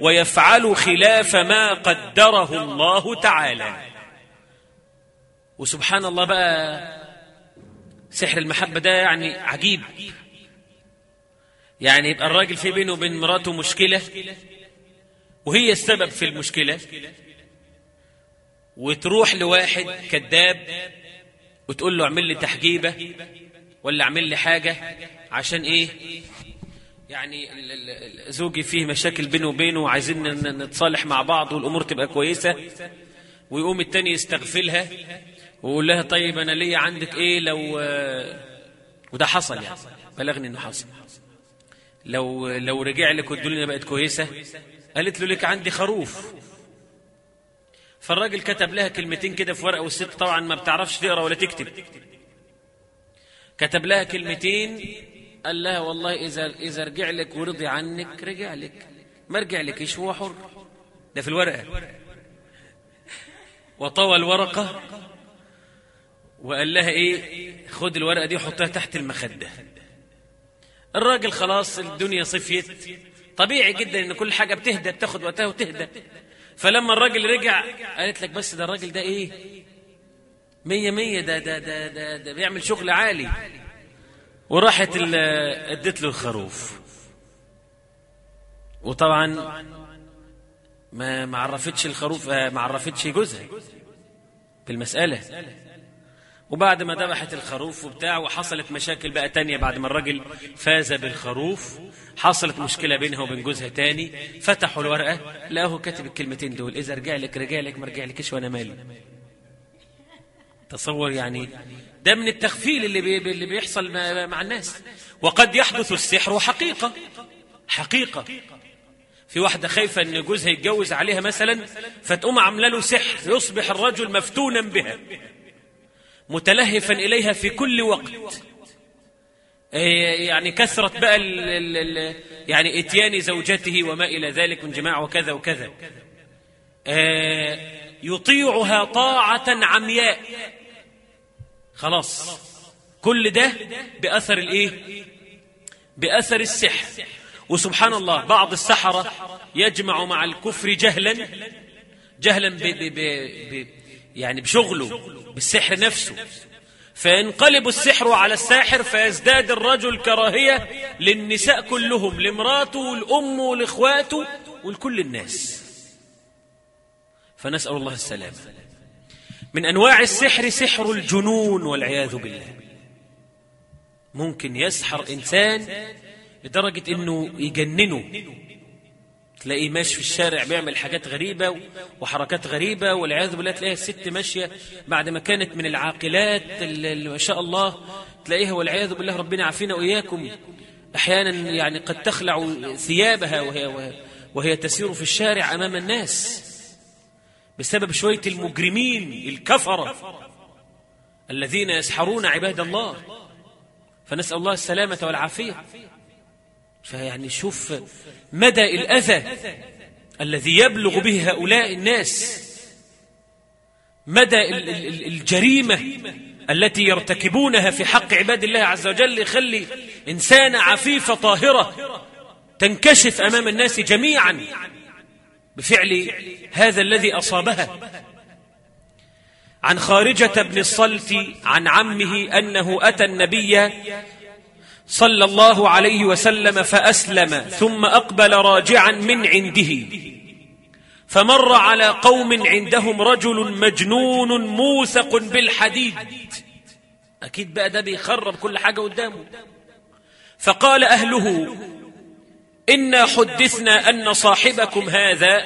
ويفعل خلاف ما قدره الله تعالى. وسبحان الله بقى سحر المحبة ده يعني عجيب. يعني يبقى الراجل في بينه وبين مراته مشكلة وهي السبب في المشكلة وتروح لواحد كذاب وتقول له اعمل لي تحجيبة ولا اعمل لي حاجة عشان إيه؟ يعني زوجي فيه مشاكل بينه وبينه وعايزين نتصالح مع بعض والأمور تبقى كويسة ويقوم التاني يستغفلها. ويقول لها طيب أنا ليا عندك إيه لو وده حصل يعني. بلغني إنه حصل. لو لو رجع لك والدنيا بقت كويسة قالت له لك عندي خروف. فالراجل كتب لها كلمتين كده في ورقة والست طبعا ما بتعرفش تقرأ ولا تكتب. كتب لها كلمتين قال لها والله إذا إذا رجع لك ورضي عنك رجع لك. ما رجع لكيش هو حر. ده في الورقة. وطوى الورقة. وقال لها إيه؟ خد الورقة دي وحطها تحت المخدة. الراجل خلاص الدنيا صفيت. طبيعي جدا إن كل حاجة بتهدى بتاخد وقتها وتهدى. فلما الراجل رجع قالت لك بس ده الراجل ده إيه؟ مية مية ده ده ده ده, ده بيعمل شغل عالي. وراحت ادت له الخروف. وطبعا ما ما عرفتش الخروف ما عرفتش جوزها بالمسألة. وبعد ما ذبحت الخروف وبتاع وحصلت مشاكل بقى تانية بعد ما الراجل فاز بالخروف حصلت مشكلة بينها وبين جوزها تاني فتحوا الورقة لقاه كاتب الكلمتين دول إذا رجع لك رجع لك ما رجع لكش وأنا مالي. تصور يعني ده من التخفيل اللي اللي بيحصل مع مع الناس. وقد يحدث السحر حقيقة حقيقة. في واحدة خايفة أن جوزها يتجوز عليها مثلا فتقوم عاملة له سحر يصبح الرجل مفتونا بها. متلهفا إليها في كل وقت. يعني كثرة بقى يعني إتيان زوجته وما إلى ذلك من جماع وكذا وكذا. آه، يطيعها طاعة عمياء. خلاص. كل ده بأثر الإيه؟ بأثر السحر. وسبحان الله بعض السحرة يجمع مع الكفر جهلا. جهلا ب ب ب ب يعني بشغله بالسحر نفسه. فينقلب السحر على الساحر فيزداد الرجل كراهية للنساء كلهم لمراته والأم والإخوات ولكل الناس. فنسأل الله السلامة. من أنواع السحر سحر الجنون والعياذ بالله. ممكن يسحر إنسان لدرجة أنه يجننه. تلاقيه ماشي في الشارع بيعمل حاجات غريبة وحركات غريبة والعياذ بالله تلاقيها الست ماشية بعد ما كانت من العاقلات اللي ما شاء الله تلاقيها والعياذ بالله ربنا عافينا وإياكم. أحيانا يعني قد تخلع ثيابها وهي, وهي, وهي تسير في الشارع أمام الناس بسبب شوية المجرمين الكفرة الذين يسحرون عباد الله. فنسأل الله السلامة والعافية. فيعني شوف مدى الأذى الذي يبلغ به هؤلاء الناس. مدى ال- ال- ال- الجريمة التي يرتكبونها في حق عباد الله عز وجل يخلي إنسانة عفيفة طاهرة تنكشف أمام الناس جميعا بفعل هذا الذي أصابها. عن خارجة بن الصلت عن عمه أنه أتى النبي صلى الله عليه وسلم فأسلم ثم أقبل راجعا من عنده. فمر على قوم عندهم رجل مجنون موثق بالحديد. أكيد بقى ده بيخرب كل حاجة قدامه. فقال أهله إنا حدثنا أن صاحبكم هذا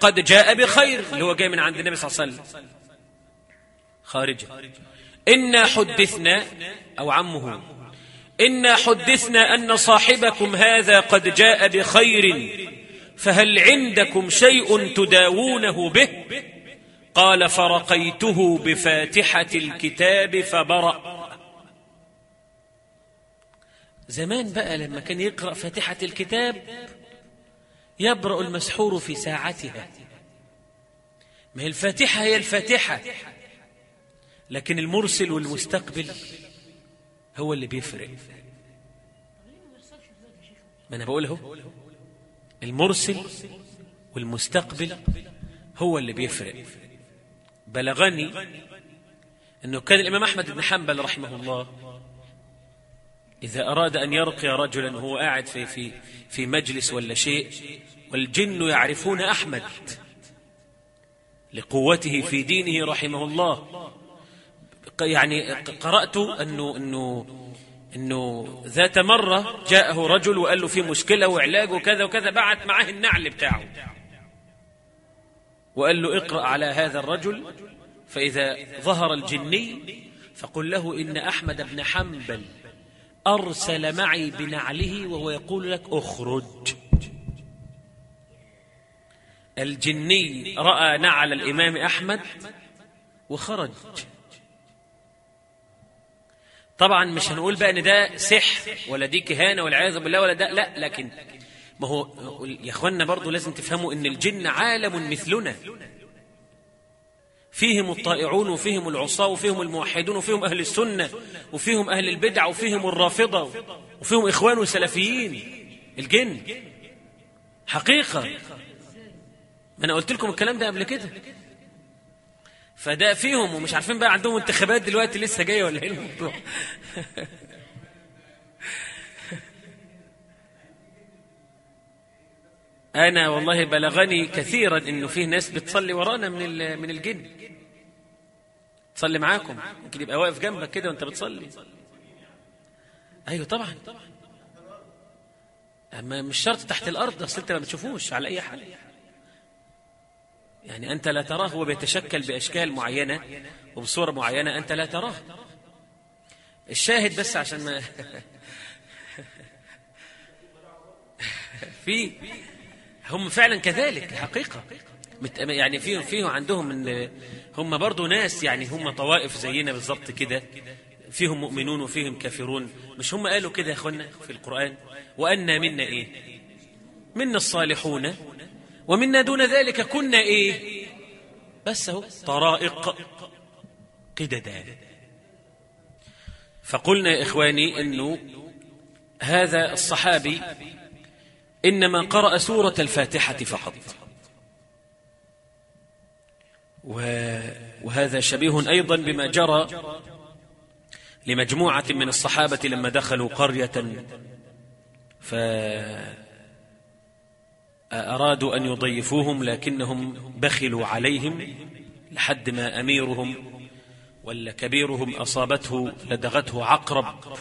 قد جاء بخير اللي هو جاي من عند النبي صلى الله عليه وسلم. خارجه. إنا حدثنا أو عمه. إنا حدثنا أن صاحبكم هذا قد جاء بخير فهل عندكم شيء تداوونه به؟ قال فرقيته بفاتحة الكتاب فبرأ. زمان بقى لما كان يقرأ فاتحة الكتاب يبرأ المسحور في ساعتها. ما هي الفاتحة هي الفاتحة لكن المرسل والمستقبل هو اللي بيفرق. ما أنا بقول أهو. المرسل والمستقبل هو اللي بيفرق. بلغني أنه كان الإمام أحمد بن حنبل رحمه الله إذا أراد أن يرقي رجلا وهو قاعد في, في, في مجلس ولا شيء والجن يعرفون أحمد لقوته في دينه رحمه الله. يعني قرأت أنه, أنه, أنه ذات مرة جاءه رجل وقال له في مشكلة وعلاج وكذا وكذا بعت معاه النعل بتاعه. وقال له اقرأ على هذا الرجل فإذا ظهر الجني فقل له إن أحمد بن حنبل أرسل معي بنعله وهو يقول لك أخرج. الجني رأى نعل الإمام أحمد وخرج. طبعا مش هنقول بقى إن ده سحر ولا دي كهانة والعياذ بالله ولا ده لا لكن ما هو يا اخوانا برضه لازم تفهموا إن الجن عالم مثلنا. فيهم الطائعون وفيهم العصاة وفيهم الموحدون وفيهم أهل السنة وفيهم أهل البدع وفيهم الرافضة وفيهم إخوان وسلفيين الجن. حقيقة. ما أنا قلت لكم الكلام ده قبل كده. فده فيهم ومش عارفين بقى عندهم انتخابات دلوقتي لسه جاية ولا إيه الموضوع. أنا والله بلغني كثيرا إنه فيه ناس بتصلي ورانا من من الجن. تصلي معاكم. ممكن يبقى واقف جنبك كده وأنت بتصلي. أيوه طبعا. أما مش شرط تحت الأرض أصل أنت ما بتشوفوش على أي حال. يعني أنت لا تراه هو بيتشكل بأشكال معينة وبصورة معينة أنت لا تراه. الشاهد بس عشان ما في هم فعلا كذلك حقيقة. يعني فيهم فيهم عندهم من هم برضو ناس يعني هم طوائف زينا بالضبط كده. فيهم مؤمنون وفيهم كافرون. مش هم قالوا كده يا إخوانا في القرآن؟ وأنا منا إيه؟ منا الصالحون. ومنا دون ذلك كنا إيه؟ بس هو طرائق قددا. فقلنا يا إخواني أنه هذا الصحابي إنما قرأ سورة الفاتحة فقط. وهذا شبيه أيضا بما جرى لمجموعة من الصحابة لما دخلوا قرية. ف أرادوا أن يضيفوهم لكنهم بخلوا عليهم لحد ما أميرهم ولا كبيرهم أصابته لدغته عقرب.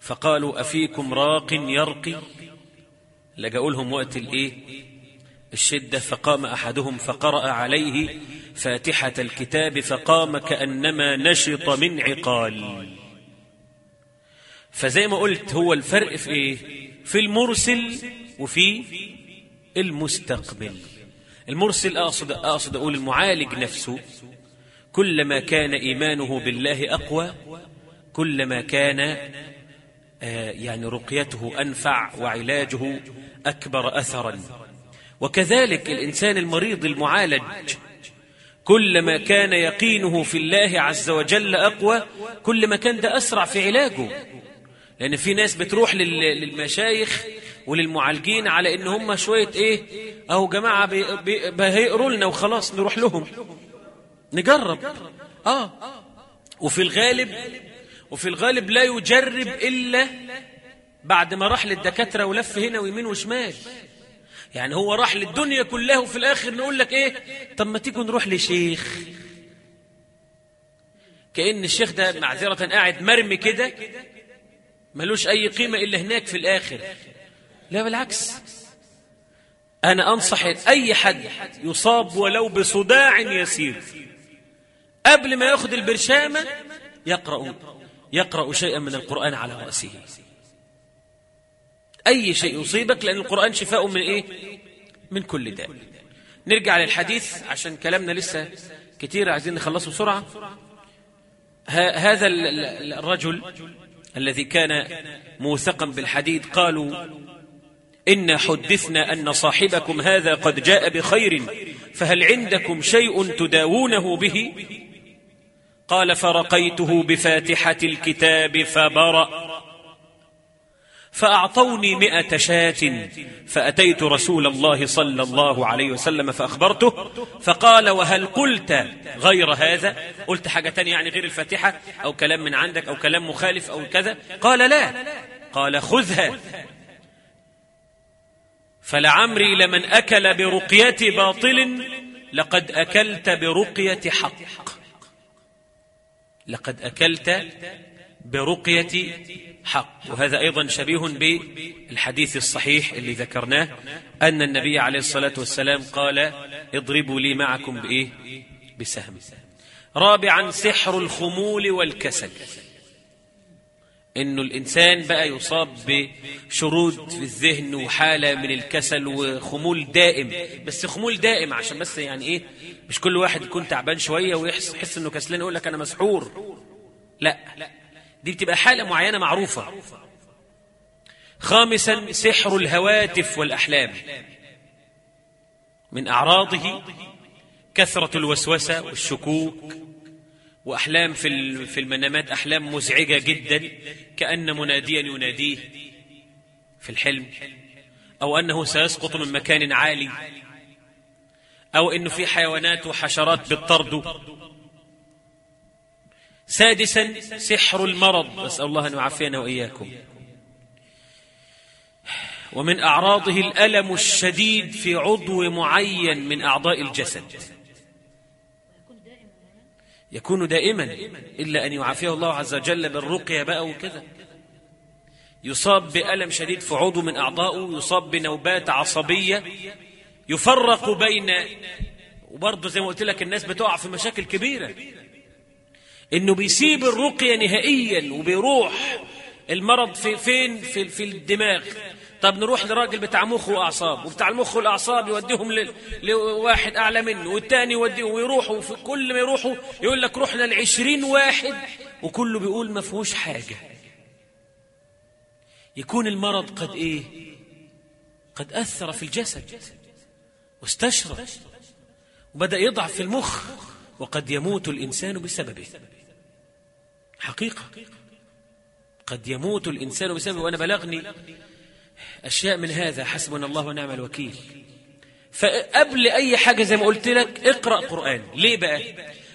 فقالوا أفيكم راق يرقي؟ لقوا لهم وقت الإيه؟ الشدة فقام أحدهم فقرأ عليه فاتحة الكتاب فقام كأنما نشط من عقال. فزي ما قلت هو الفرق في إيه؟ في المرسل وفي المستقبل. المرسل أقصد, أقصد أقول المعالج نفسه. كلما كان إيمانه بالله أقوى كلما كان آه يعني رقيته أنفع وعلاجه أكبر أثرا. وكذلك الإنسان المريض المعالج كلما كان يقينه في الله عز وجل أقوى كلما كان ده أسرع في علاجه. لأن في ناس بتروح للمشايخ وللمعالجين على إن هم شوية إيه أهو جماعة بيقروا لنا وخلاص نروح لهم. نجرب. آه. وفي الغالب وفي الغالب لا يجرب إلا بعد ما راح للدكاترة ولف هنا ويمين وشمال. يعني هو راح للدنيا كلها وفي الآخر نقول لك إيه طب ما تيجوا نروح لشيخ. كأن الشيخ ده معذرة قاعد مرمي كده ملوش أي قيمة إلا هناك في الآخر. لا بالعكس. أنا أنصح أي حد يصاب ولو بصداع يسير قبل ما يأخذ البرشامة يقرأ يقرأ شيئا من القرآن على رأسه. أي شيء يصيبك لأن القرآن شفاء من إيه؟ من كل داء. نرجع للحديث عشان كلامنا لسه كتير عايزين نخلصه بسرعة. هذا الرجل الذي كان موثقا بالحديد قالوا إن حدثنا أن صاحبكم هذا قد جاء بخير فهل عندكم شيء تداوونه به؟ قال فرقيته بفاتحة الكتاب فبرأ. فأعطوني مئة شاة فأتيت رسول الله صلى الله عليه وسلم فأخبرته فقال وهل قلت غير هذا؟ قلت حاجة تانية يعني غير الفاتحة أو كلام من عندك أو كلام مخالف أو كذا؟ قال لا. قال خذها. فلعمري لمن أكل برقية باطل لقد أكلت برقية حق. لقد أكلت برقية حق. وهذا أيضا شبيه بالحديث الصحيح اللي ذكرناه أن النبي عليه الصلاة والسلام قال اضربوا لي معكم بإيه؟ بسهم. رابعا سحر الخمول والكسل. انه الإنسان بقى يصاب بشرود في الذهن وحالة من الكسل وخمول دائم. بس خمول دائم عشان بس يعني إيه؟ مش كل واحد يكون تعبان شوية ويحس يحس إنه كسلان يقول لك أنا مسحور. لا. دي بتبقى حالة معينة معروفة. خامسا سحر الهواتف والأحلام. من أعراضه كثرة الوسوسة والشكوك. وأحلام في في المنامات أحلام مزعجة جدا كأن مناديا يناديه في الحلم أو أنه سيسقط من مكان عالي أو إنه في حيوانات وحشرات بتطرده. سادسا سحر المرض. نسأل الله أن يعافينا وإياكم. ومن أعراضه الألم الشديد في عضو معين من أعضاء الجسد. يكون دائما إلا أن يعافيه الله عز وجل بالرقية بقى وكذا يصاب بألم شديد في عضو من أعضائه يصاب بنوبات عصبية يفرق بين وبرضه زي ما قلت لك الناس بتقع في مشاكل كبيرة. إنه بيسيب الرقية نهائيا وبيروح المرض في فين؟ في, في الدماغ. طب نروح لراجل بتاع مخ وأعصاب وبتاع المخ والأعصاب يوديهم ل... لواحد أعلى منه والتاني يوديهم ويروحوا في كل ما يروحوا يقول لك رحنا لعشرين واحد وكله بيقول ما فيهوش حاجة. يكون المرض قد إيه؟ قد أثر في الجسد واستشرى وبدأ يضعف في المخ وقد يموت الإنسان بسببه. حقيقة قد يموت الإنسان بسببه وأنا بلغني أشياء من هذا حسبنا الله ونعم الوكيل. فقبل أي حاجة زي ما قلت لك اقرأ قرآن. ليه بقى؟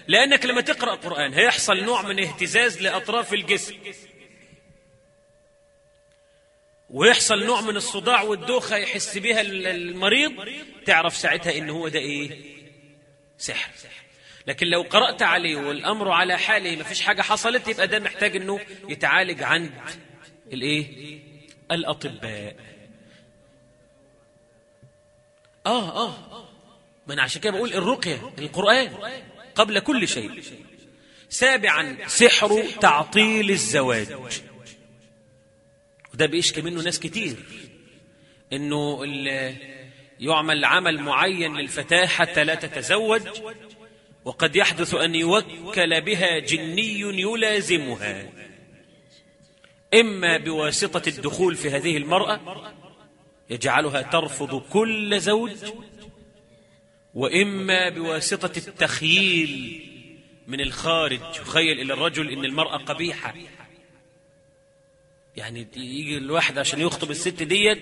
لأنك لما تقرأ قرآن هيحصل نوع من اهتزاز لأطراف الجسم. ويحصل نوع من الصداع والدوخة يحس بها المريض تعرف ساعتها إن هو ده إيه؟ سحر. لكن لو قرأت عليه والأمر على حاله ما فيش حاجة حصلت يبقى ده محتاج إنه يتعالج عند الإيه؟ الأطباء. آه آه. ما أنا عشان كده بقول الرقية القرآن قبل كل شيء. سابعا سحر تعطيل الزواج. وده بيشكي منه ناس كتير. إنه يعمل عمل معين للفتاة حتى لا تتزوج وقد يحدث أن يوكل بها جني يلازمها. إما بواسطة الدخول في هذه المرأة يجعلها ترفض كل زوج وإما بواسطة التخييل من الخارج يخيل إلى الرجل إن المرأة قبيحة. يعني يجي الواحد عشان يخطب الست ديت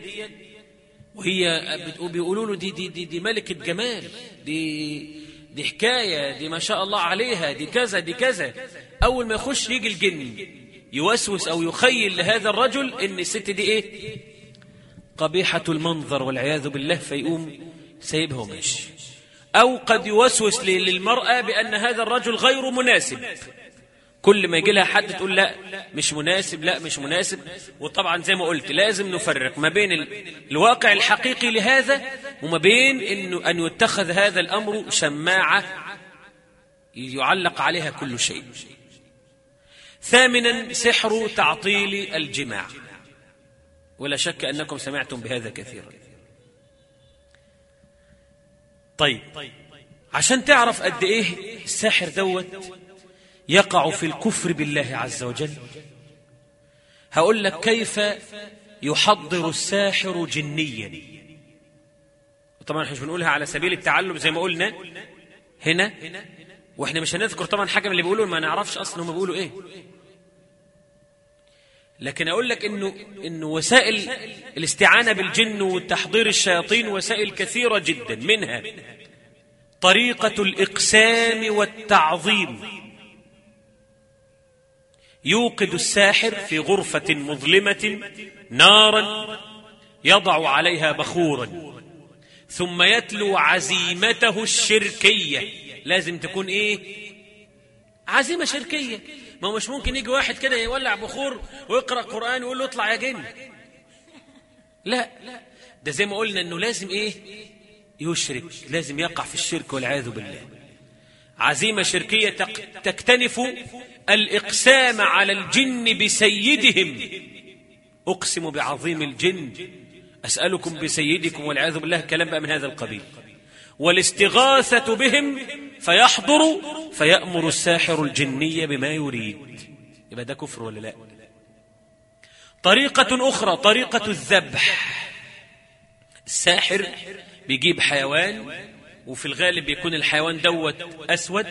وهي بيقولوا له دي دي دي, دي ملكة جمال دي دي حكاية دي ما شاء الله عليها دي كذا دي كذا. أول ما يخش يجي الجن يوسوس أو يخيل لهذا الرجل إن الست دي إيه؟ قبيحة المنظر والعياذ بالله فيقوم سيبها وماشي. أو قد يوسوس للمرأة بأن هذا الرجل غير مناسب. كل ما يجي لها حد تقول لا مش مناسب لا مش مناسب. وطبعا زي ما قلت لازم نفرق ما بين الواقع الحقيقي لهذا وما بين إنه أن يتخذ هذا الأمر شماعه يعلق عليها كل شيء. ثامنا سحر تعطيل الجماع. ولا شك أنكم سمعتم بهذا كثيرا. طيب عشان تعرف قد إيه الساحر دوت يقع في الكفر بالله عز وجل هقول لك كيف يحضر الساحر جنيا. طبعا إحنا مش بنقولها على سبيل التعلم زي ما قلنا هنا وإحنا مش هنذكر طبعا حاجة من اللي بيقولوا ما نعرفش أصلا هم بيقولوا إيه. لكن أقول لك انه إنه وسائل الاستعانة بالجن وتحضير الشياطين وسائل كثيرة جدا منها طريقة الإقسام والتعظيم. يوقد الساحر في غرفة مظلمة نارا يضع عليها بخورا ثم يتلو عزيمته الشركية. لازم تكون إيه؟ عزيمة شركية. ما مش ممكن يجي واحد كده يولع بخور ويقرأ قرآن ويقول له اطلع يا جن. لا. ده زي ما قلنا إنه لازم إيه؟ يشرك لازم يقع في الشرك والعياذ بالله. عزيمة شركية تكتنف الإقسام على الجن بسيدهم. أقسم بعظيم الجن. أسألكم بسيدكم والعياذ بالله كلام بقى من هذا القبيل. والاستغاثة بهم فيحضر فيأمر الساحر الجني بما يريد. يبقى ده كفر ولا لا؟ طريقة أخرى طريقة الذبح. الساحر بيجيب حيوان وفي الغالب بيكون الحيوان دوت أسود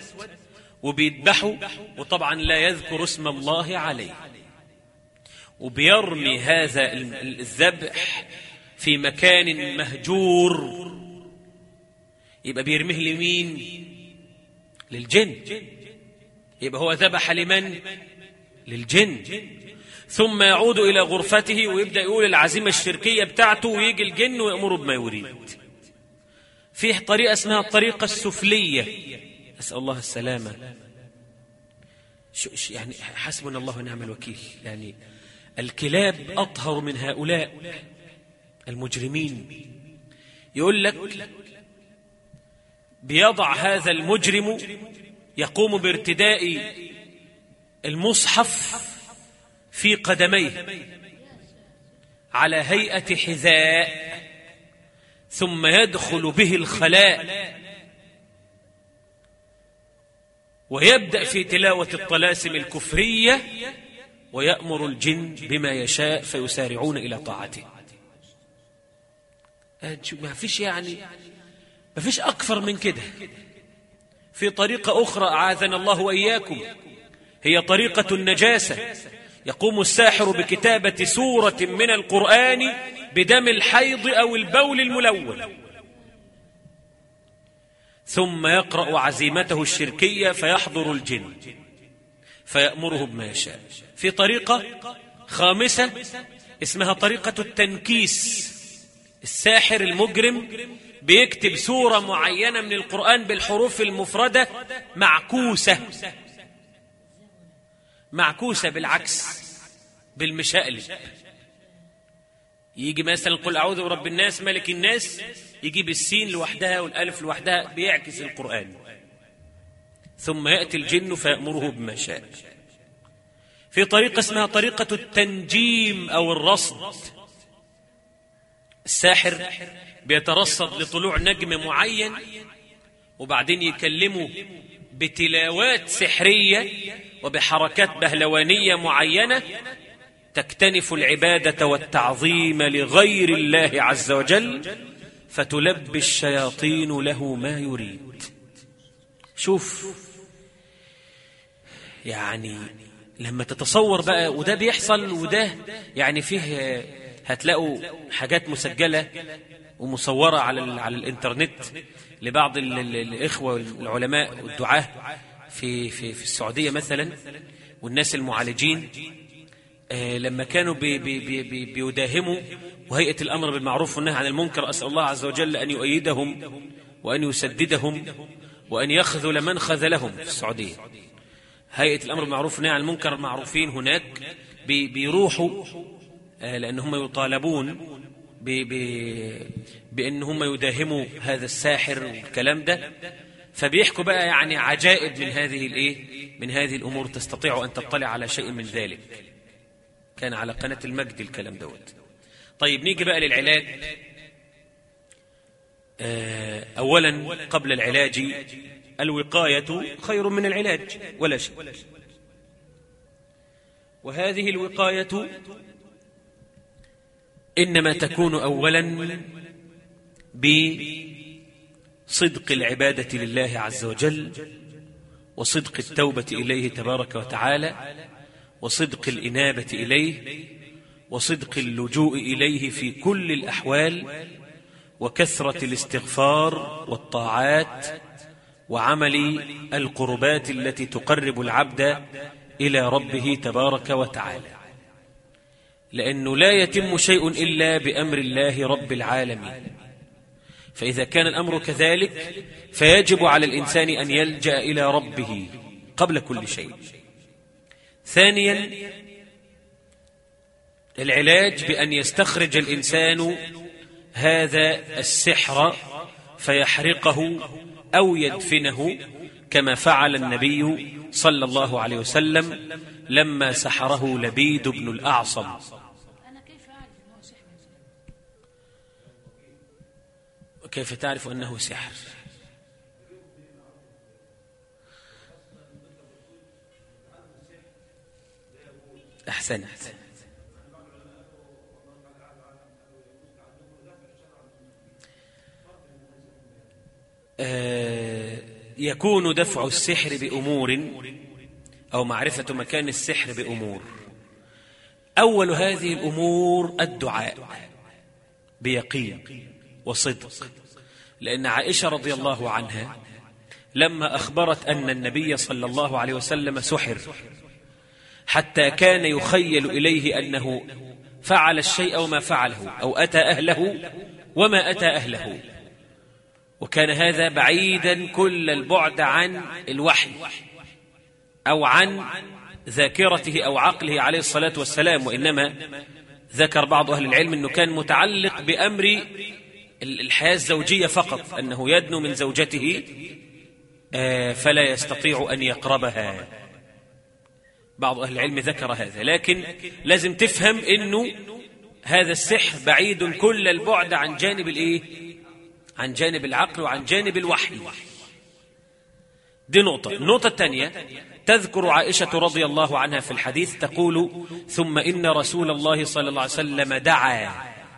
وبيذبحه وطبعا لا يذكر اسم الله عليه. وبيرمي هذا الذبح في مكان مهجور. يبقى بيرميه لمين؟ للجن. يبقى هو ذبح لمن؟ للجن. ثم يعود إلى غرفته ويبدأ يقول العزيمة الشركية بتاعته ويجي الجن ويأمره بما يريد. فيه طريقة اسمها الطريقة السفلية. أسأل الله السلامة. يعني حسبنا الله ونعم الوكيل. يعني الكلاب أطهر من هؤلاء المجرمين. يقول لك بيضع هذا المجرم يقوم بارتداء المصحف في قدميه على هيئة حذاء ثم يدخل به الخلاء. ويبدأ في تلاوة الطلاسم الكفرية ويأمر الجن بما يشاء فيسارعون إلى طاعته. ما فيش يعني ما فيش أكثر من كده. في طريقة أخرى أعاذنا الله وإياكم. هي طريقة النجاسة. يقوم الساحر بكتابة سورة من القرآن بدم الحيض أو البول الملون. ثم يقرأ عزيمته الشركية فيحضر الجن. فيأمره بما يشاء. في طريقة خامسة اسمها طريقة التنكيس. الساحر المجرم بيكتب سورة معينة من القرآن بالحروف المفردة معكوسة. معكوسة بالعكس بالمشقلب. يجي مثلا قل أعوذ برب الناس ملك الناس يجيب السين لوحدها والألف لوحدها بيعكس القرآن. ثم يأتي الجن فيأمره بما شاء. في طريقة اسمها طريقة التنجيم أو الرصد. الساحر بيترصد لطلوع نجم معين وبعدين يكلمه بتلاوات سحرية وبحركات بهلوانية معينة تكتنف العبادة والتعظيم لغير الله عز وجل فتلبي الشياطين له ما يريد. شوف يعني لما تتصور بقى وده بيحصل وده يعني فيه هتلاقوا حاجات مسجلة ومصورة على على الإنترنت لبعض الإخوة العلماء والدعاة في في في السعودية مثلا والناس المعالجين آه لما كانوا بي بي بي بي بيداهموا وهيئة الأمر بالمعروف والنهي عن المنكر أسأل الله عز وجل أن يؤيدهم وأن يسددهم وأن يخذل من خذلهم في السعودية. هيئة الأمر بالمعروف والنهي عن المنكر معروفين هناك بي بيروحوا آه لأن هم يطالبون بأن هم يداهموا هذا الساحر والكلام ده. فبيحكوا بقى يعني عجائب من هذه الإيه؟ من هذه الأمور تستطيع أن تطلع على شيء من ذلك. كان على قناة المجد الكلام دوت. طيب نيجي بقى للعلاج. اولا قبل العلاج الوقاية خير من العلاج ولا شيء. وهذه الوقاية إنما تكون اولا بصدق العبادة لله عز وجل وصدق التوبة إليه تبارك وتعالى وصدق الإنابة إليه وصدق اللجوء إليه في كل الأحوال وكثرة الاستغفار والطاعات وعمل القربات التي تقرب العبد إلى ربه تبارك وتعالى. لأنه لا يتم شيء إلا بأمر الله رب العالمين. فإذا كان الأمر كذلك فيجب على الإنسان أن يلجأ إلى ربه قبل كل شيء. ثانيا العلاج بأن يستخرج الإنسان هذا السحر فيحرقه أو يدفنه كما فعل النبي صلى الله عليه وسلم لما سحره لبيد بن الأعصم. وكيف تعرف أنه سحر؟ أحسنت. آه، يكون دفع السحر بأمور أو معرفة مكان السحر بأمور. أول هذه الأمور الدعاء بيقين وصدق. لأن عائشة رضي الله عنها لما أخبرت أن النبي صلى الله عليه وسلم سحر حتى كان يخيل إليه أنه فعل الشيء وما فعله أو أتى أهله وما أتى أهله. وكان هذا بعيدا كل البعد عن الوحي أو عن ذاكرته أو عقله عليه الصلاة والسلام وإنما ذكر بعض أهل العلم أنه كان متعلق بأمر الحياة الزوجية فقط أنه يدنو من زوجته آه، فلا يستطيع أن يقربها. بعض أهل العلم ذكر هذا لكن لازم تفهم أنه هذا السحر بعيد كل البعد عن جانب الإيه؟ عن جانب العقل وعن جانب الوحي. دي نقطة. النقطة الثانية تذكر عائشة رضي الله عنها في الحديث تقول ثم إن رسول الله صلى الله عليه وسلم دعا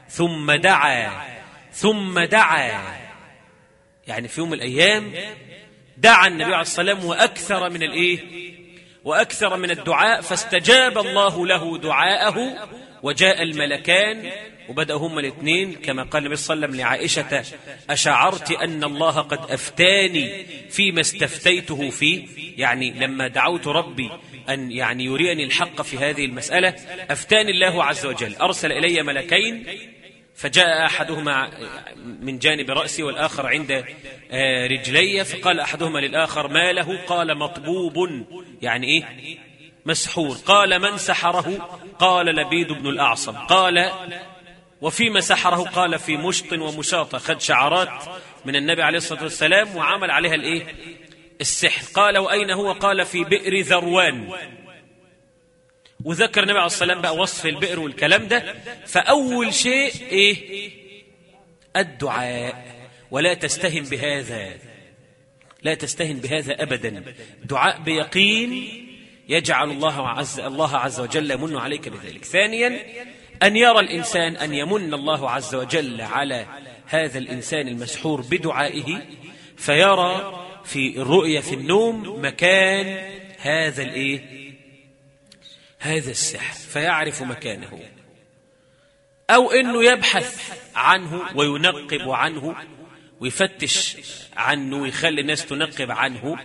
ثم دعا. ثم دعا. يعني في يوم من الأيام دعا النبي عليه الصلاة والسلام وأكثر من الإيه؟ وأكثر من الدعاء فاستجاب الله له دعاءه وجاء الملكان وبدأ هما الاثنين. كما قال النبي صلى الله عليه وسلم لعائشة أشعرت أن الله قد أفتاني فيما استفتيته فيه؟ يعني لما دعوت ربي أن يعني يريني الحق في هذه المسألة أفتاني الله عز وجل. أرسل إلي ملكين فجاء أحدهما من جانب رأسي والآخر عند آه، رجلي فقال أحدهما للآخر ما له؟ قال مطبوب يعني إيه؟ مسحور. قال من سحره؟ قال لبيد بن الأعصم. قال وفيما سحره؟ قال في مشط ومشاطة خد شعرات من النبي عليه الصلاة والسلام وعمل عليها الإيه؟ السحر. قال وأين هو؟ قال في بئر ذروان. وذكر النبي عليه الصلاة والسلام بقى وصف البئر والكلام ده فأول شيء إيه؟ الدعاء. ولا تستهن بهذا. لا تستهن بهذا أبدا. دعاء بيقين يجعل الله عز, الله عز وجل يمن عليك بذلك. ثانيا أن يرى الإنسان أن يمن الله عز وجل على هذا الإنسان المسحور بدعائه فيرى في الرؤية في النوم مكان هذا الإيه؟ هذا السحر فيعرف مكانه. أو أنه يبحث عنه وينقب عنه ويفتش عنه ويخلي الناس تنقب عنه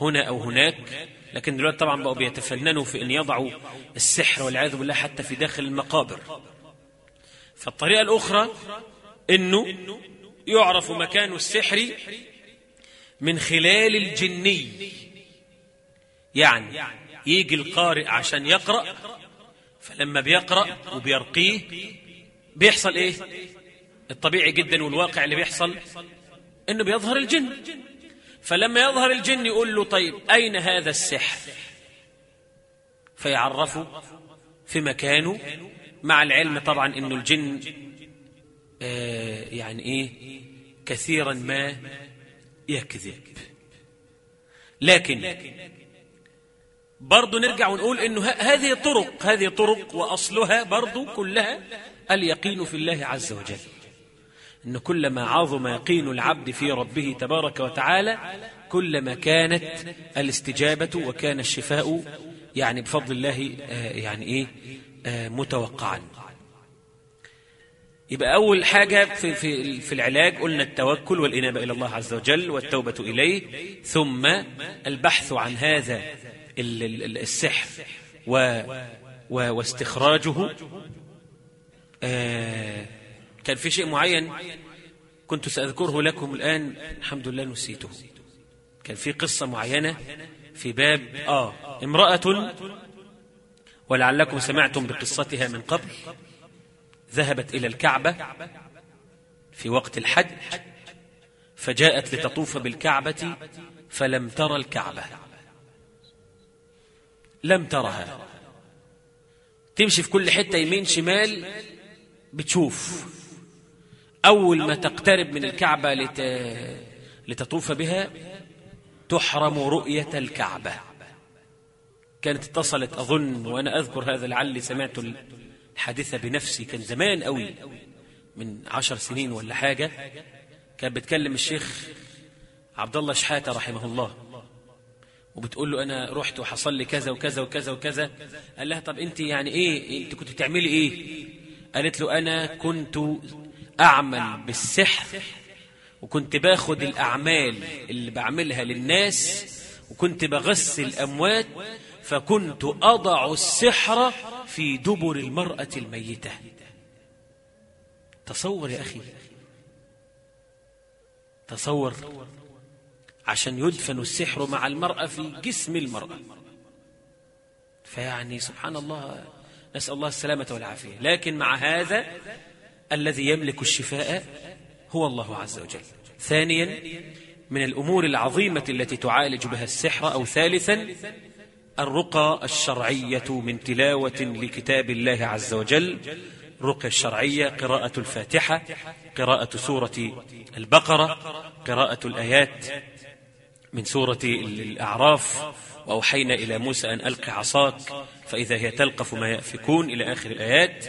هنا أو هناك. لكن دلوقتي طبعا بقوا بيتفننوا في أن يضعوا السحر والعياذ بالله حتى في داخل المقابر. فالطريقة الأخرى أنه يعرف مكان السحر من خلال الجني يعني يجي القارئ عشان يقرأ فلما بيقرأ وبيرقيه بيحصل إيه؟ الطبيعي جدا والواقع اللي بيحصل إنه بيظهر الجن. فلما يظهر الجن يقول له طيب أين هذا السحر؟ فيعرفه في مكانه. مع العلم طبعا أنه الجن آه يعني إيه؟ كثيرا ما يكذب. لكن برضو نرجع ونقول أنه هذه طرق هذه طرق وأصلها برضو كلها اليقين في الله عز وجل. أن كلما عظم يقين العبد في ربه تبارك وتعالى كلما كانت الاستجابة وكان الشفاء يعني بفضل الله آه، يعني إيه آه، متوقعا. يبقى أول حاجة في, في, في العلاج قلنا التوكل والإنابة إلى الله عز وجل والتوبة إليه ثم البحث عن هذا السحر و واستخراجه. آه كان في شيء معين كنت سأذكره لكم الآن الحمد لله نسيته. كان في قصة معينة في باب آه امرأة ولعلكم سمعتم بقصتها من قبل ذهبت إلى الكعبة في وقت الحج فجاءت لتطوف بالكعبة فلم ترى الكعبة. لم ترها. تمشي في كل حتة يمين شمال بتشوف. أول ما تقترب من الكعبة لت... لتطوف بها تحرم رؤية الكعبة. كانت اتصلت أظن وأنا أذكر هذا لعلي سمعت الحادثة بنفسي. كان زمان قوي من عشر سنين ولا حاجة كان بتكلم الشيخ عبد الله شحاتة رحمه الله. وبتقول له أنا رحت وحصل لي كذا وكذا وكذا وكذا. قال لها طب أنت يعني إيه؟ أنت كنت بتعملي إيه؟ قالت له أنا كنت أعمل بالسحر وكنت باخد الأعمال اللي بعملها للناس وكنت بغس الأموات فكنت أضع السحر في دبر المرأة الميتة. تصور يا أخي. تصور. عشان يدفن السحر مع المرأة في جسم المرأة. فيعني سبحان الله نسأل الله السلامة والعافية. لكن مع هذا الذي يملك الشفاء هو الله عز وجل. ثانيا من الأمور العظيمة التي تعالج بها السحر أو ثالثا الرقى الشرعية من تلاوة لكتاب الله عز وجل. الرقى الشرعية قراءة الفاتحة قراءة سورة البقرة قراءة الآيات. من سورة الأعراف وأوحينا إلى موسى أن ألق عصاك فإذا هي تلقف ما يأفكون إلى آخر الآيات.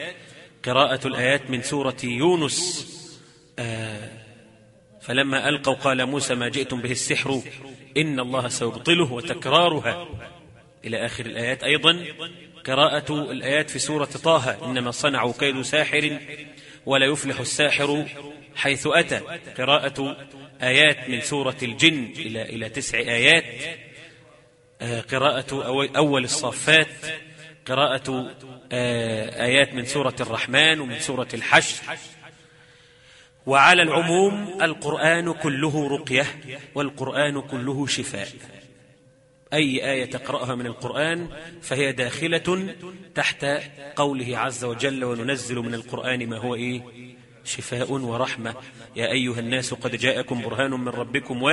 قراءة الآيات من سورة يونس. آه فلما ألقوا قال موسى ما جئتم به السحر إن الله سيبطله وتكرارها. إلى آخر الآيات أيضا. قراءة الآيات في سورة طه إنما صنعوا كيد ساحر ولا يفلح الساحر. حيث أتى قراءة آيات من سورة الجن إلى إلى تسع آيات. قراءة أول الصافات قراءة آيات من سورة الرحمن ومن سورة الحشر. وعلى العموم القرآن كله رقية والقرآن كله شفاء. أي آية تقرأها من القرآن فهي داخلة تحت قوله عز وجل وننزل من القرآن ما هو إيه؟ شفاء ورحمة. يا أيها الناس قد جاءكم برهان من ربكم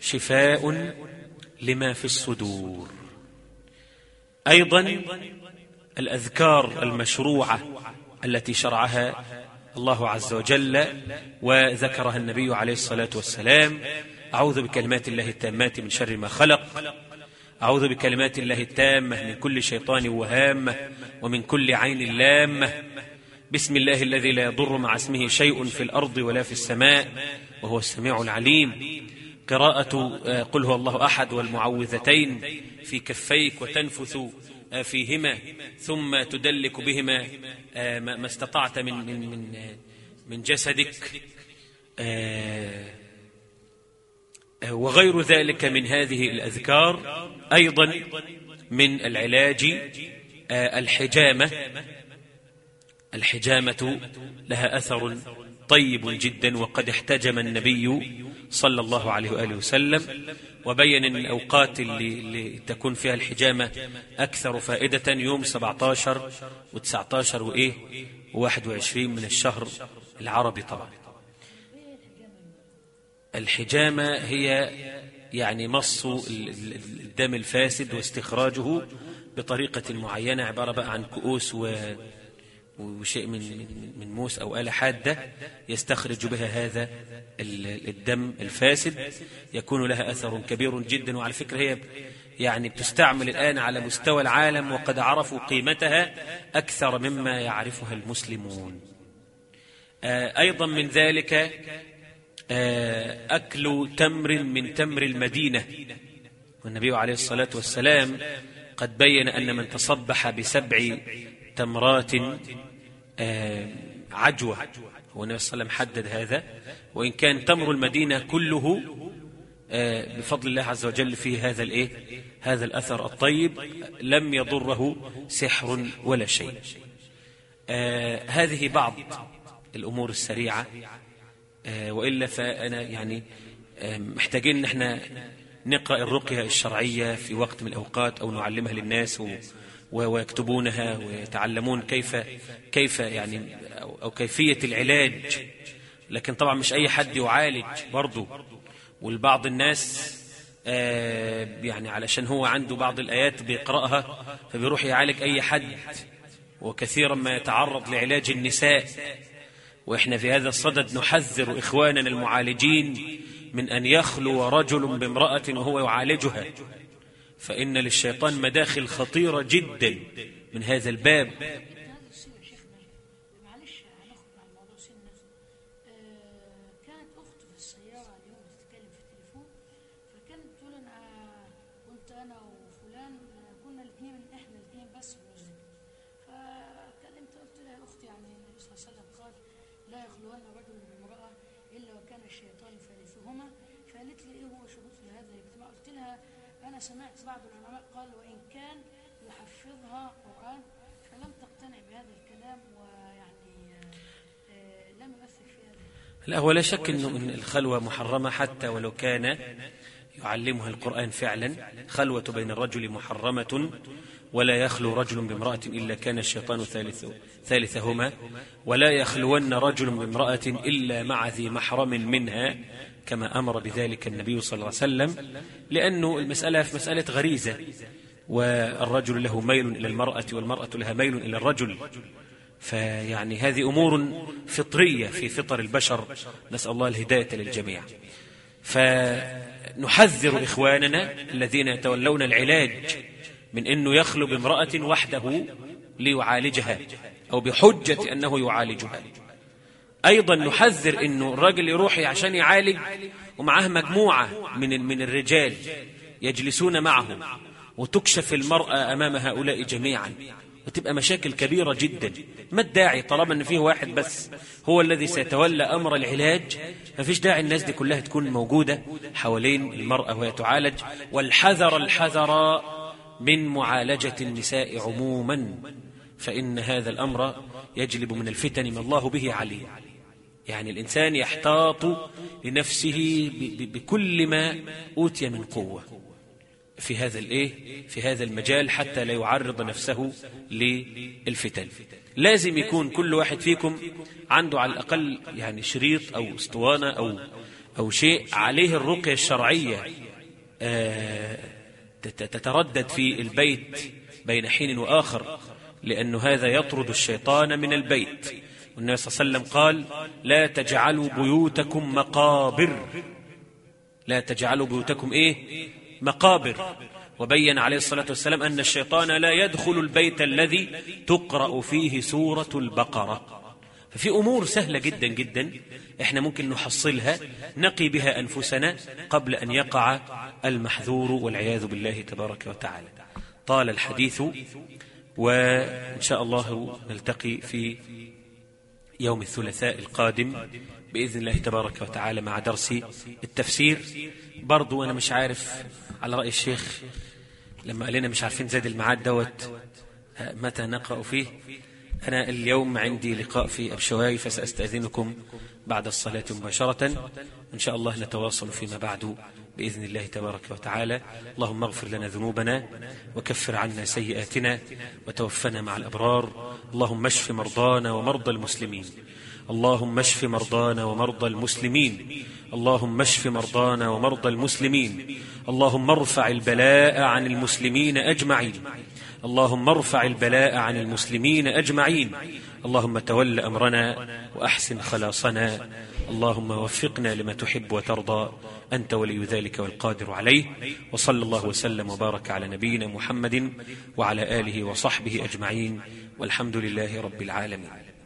وشفاء لما في الصدور. أيضا الأذكار المشروعة التي شرعها الله عز وجل وذكرها النبي عليه الصلاة والسلام. أعوذ بكلمات الله التامات من شر ما خلق. أعوذ بكلمات الله التامة من كل شيطان وهامة ومن كل عين لامة. بسم الله الذي لا يضر مع اسمه شيء في الأرض ولا في السماء وهو السميع العليم. قراءة قل هو الله أحد والمعوذتين في كفيك وتنفث فيهما ثم تدلك بهما ما استطعت من من من من جسدك. وغير ذلك من هذه الأذكار أيضا من العلاج الحجامة. الحجامة لها أثر طيب جدا وقد احتجم النبي صلى الله عليه وآله وسلم وبين الأوقات اللي, اللي تكون فيها الحجامة أكثر فائدة يوم 17 و19 وإيه و21 من الشهر العربي طبعا. الحجامة هي يعني مص الدم الفاسد واستخراجه بطريقة معينة عبارة بقى عن كؤوس و وشيء من من موس أو آلة حادة يستخرج بها هذا الدم الفاسد. يكون لها أثر كبير جدا وعلى فكرة هي يعني بتستعمل الآن على مستوى العالم وقد عرفوا قيمتها أكثر مما يعرفها المسلمون. أيضا من ذلك أكل تمر من تمر المدينة. والنبي عليه الصلاة والسلام قد بين أن من تصبح بسبع تمرات عجوة. هو النبي صلى الله عليه وسلم حدد هذا. وإن كان تمر المدينة كله بفضل الله عز وجل فيه هذا الإيه؟ هذا الأثر الطيب لم يضره سحر ولا شيء. آه هذه بعض الأمور السريعة آه وإلا فأنا يعني آه محتاجين إن إحنا نقرأ الرقية الشرعية في وقت من الأوقات أو نعلمها للناس و ويكتبونها ويتعلمون كيف كيف يعني أو كيفية العلاج. لكن طبعا مش أي حد يعالج برضه والبعض الناس آه يعني علشان هو عنده بعض الآيات بيقرأها فبيروح يعالج أي حد. وكثيرا ما يتعرض لعلاج النساء. وإحنا في هذا الصدد نحذر إخواننا المعالجين من أن يخلو رجل بامرأة وهو يعالجها. فإن للشيطان مداخل خطيرة جدا من هذا الباب هذا السنة شيخنا معلش هناخد مع الموضوع سنة آه كانت أخت في السيارة اليوم بتتكلم في التليفون فكانت بتقول أنا كنت أنا وفلان آه، كنا الاثنين إحنا الاثنين بس في المسجد فكلمت قلت لها يا أختي يعني النبي صلى الله عليه وسلم قال لا يخلون رجل بامرأة إلا وكان الشيطان ثالثهما فقالت لي إيه هو شروط هذا الاجتماع قلت لها أنا سمعت بعض العلماء قال وإن كان يحفظها قرآن فلم تقتنع بهذا الكلام ويعني آه، آه، لم يؤثر في هذا لا هو لا شك إن الخلوة محرمة حتى ولو كان يعلمها القرآن فعلا. خلوة بين الرجل محرمة ولا يخلو رجل بامرأة إلا كان الشيطان ثالث ثالثهما. ولا يخلون رجل بامرأة إلا مع ذي محرم منها كما أمر بذلك النبي صلى الله عليه وسلم. لأنه المسألة في مسألة غريزة والرجل له ميل إلى المرأة والمرأة لها ميل إلى الرجل. فيعني هذه أمور فطرية في فطر البشر. نسأل الله الهداية للجميع. فنحذر إخواننا الذين يتولون العلاج من أنه يخلو بامرأة وحده ليعالجها أو بحجة أنه يعالجها. أيضا نحذر أنه الرجل يروح عشان يعالج ومعه مجموعة من من الرجال يجلسون معه وتكشف المرأة أمام هؤلاء جميعا. وتبقى مشاكل كبيرة جدا. ما الداعي طالما أن فيه واحد بس؟ هو الذي سيتولى أمر العلاج. ما فيش داعي الناس دي كلها تكون موجودة حوالين المرأة وهي تعالج. والحذر الحذر من معالجة النساء عموما. فإن هذا الأمر يجلب من الفتن ما الله به عليه يعني الإنسان يحتاط لنفسه بكل ما أوتي من قوة. في هذا الإيه؟ في هذا المجال حتى لا يعرض نفسه للفتن. لازم يكون كل واحد فيكم عنده على الأقل يعني شريط أو أسطوانة أو أو شيء عليه الرقية الشرعية آه، تت- تتردد في البيت بين حين وآخر لأن هذا يطرد الشيطان من البيت. والنبي صلى الله عليه وسلم قال لا تجعلوا بيوتكم مقابر. لا تجعلوا بيوتكم إيه؟ مقابر. وبين عليه الصلاة والسلام أن الشيطان لا يدخل البيت الذي تقرأ فيه سورة البقرة. ففي أمور سهلة جدا جدا إحنا ممكن نحصلها نقي بها أنفسنا قبل أن يقع المحذور والعياذ بالله تبارك وتعالى. طال الحديث وإن شاء الله نلتقي في يوم الثلاثاء القادم بإذن الله تبارك وتعالى مع درس التفسير. برضو أنا مش عارف على رأي الشيخ لما قال لنا مش عارفين زاد الميعاد دوت متى نقرأ فيه؟ أنا اليوم عندي لقاء في أبشواي فسأستأذنكم بعد الصلاة مباشرة. إن شاء الله نتواصل فيما بعد بإذن الله تبارك وتعالى. اللهم اغفر لنا ذنوبنا وكفر عنا سيئاتنا وتوفنا مع الأبرار. اللهم اشف مرضانا ومرضى المسلمين. اللهم اشف مرضانا ومرضى المسلمين. اللهم اشف مرضانا ومرضى المسلمين. اللهم ارفع البلاء عن المسلمين أجمعين. اللهم ارفع البلاء عن المسلمين أجمعين. اللهم تول أمرنا وأحسن خلاصنا. اللهم وفقنا لما تحب وترضى. أنت ولي ذلك والقادر عليه. وصلى الله وسلم وبارك على نبينا محمد وعلى آله وصحبه أجمعين. والحمد لله رب العالمين.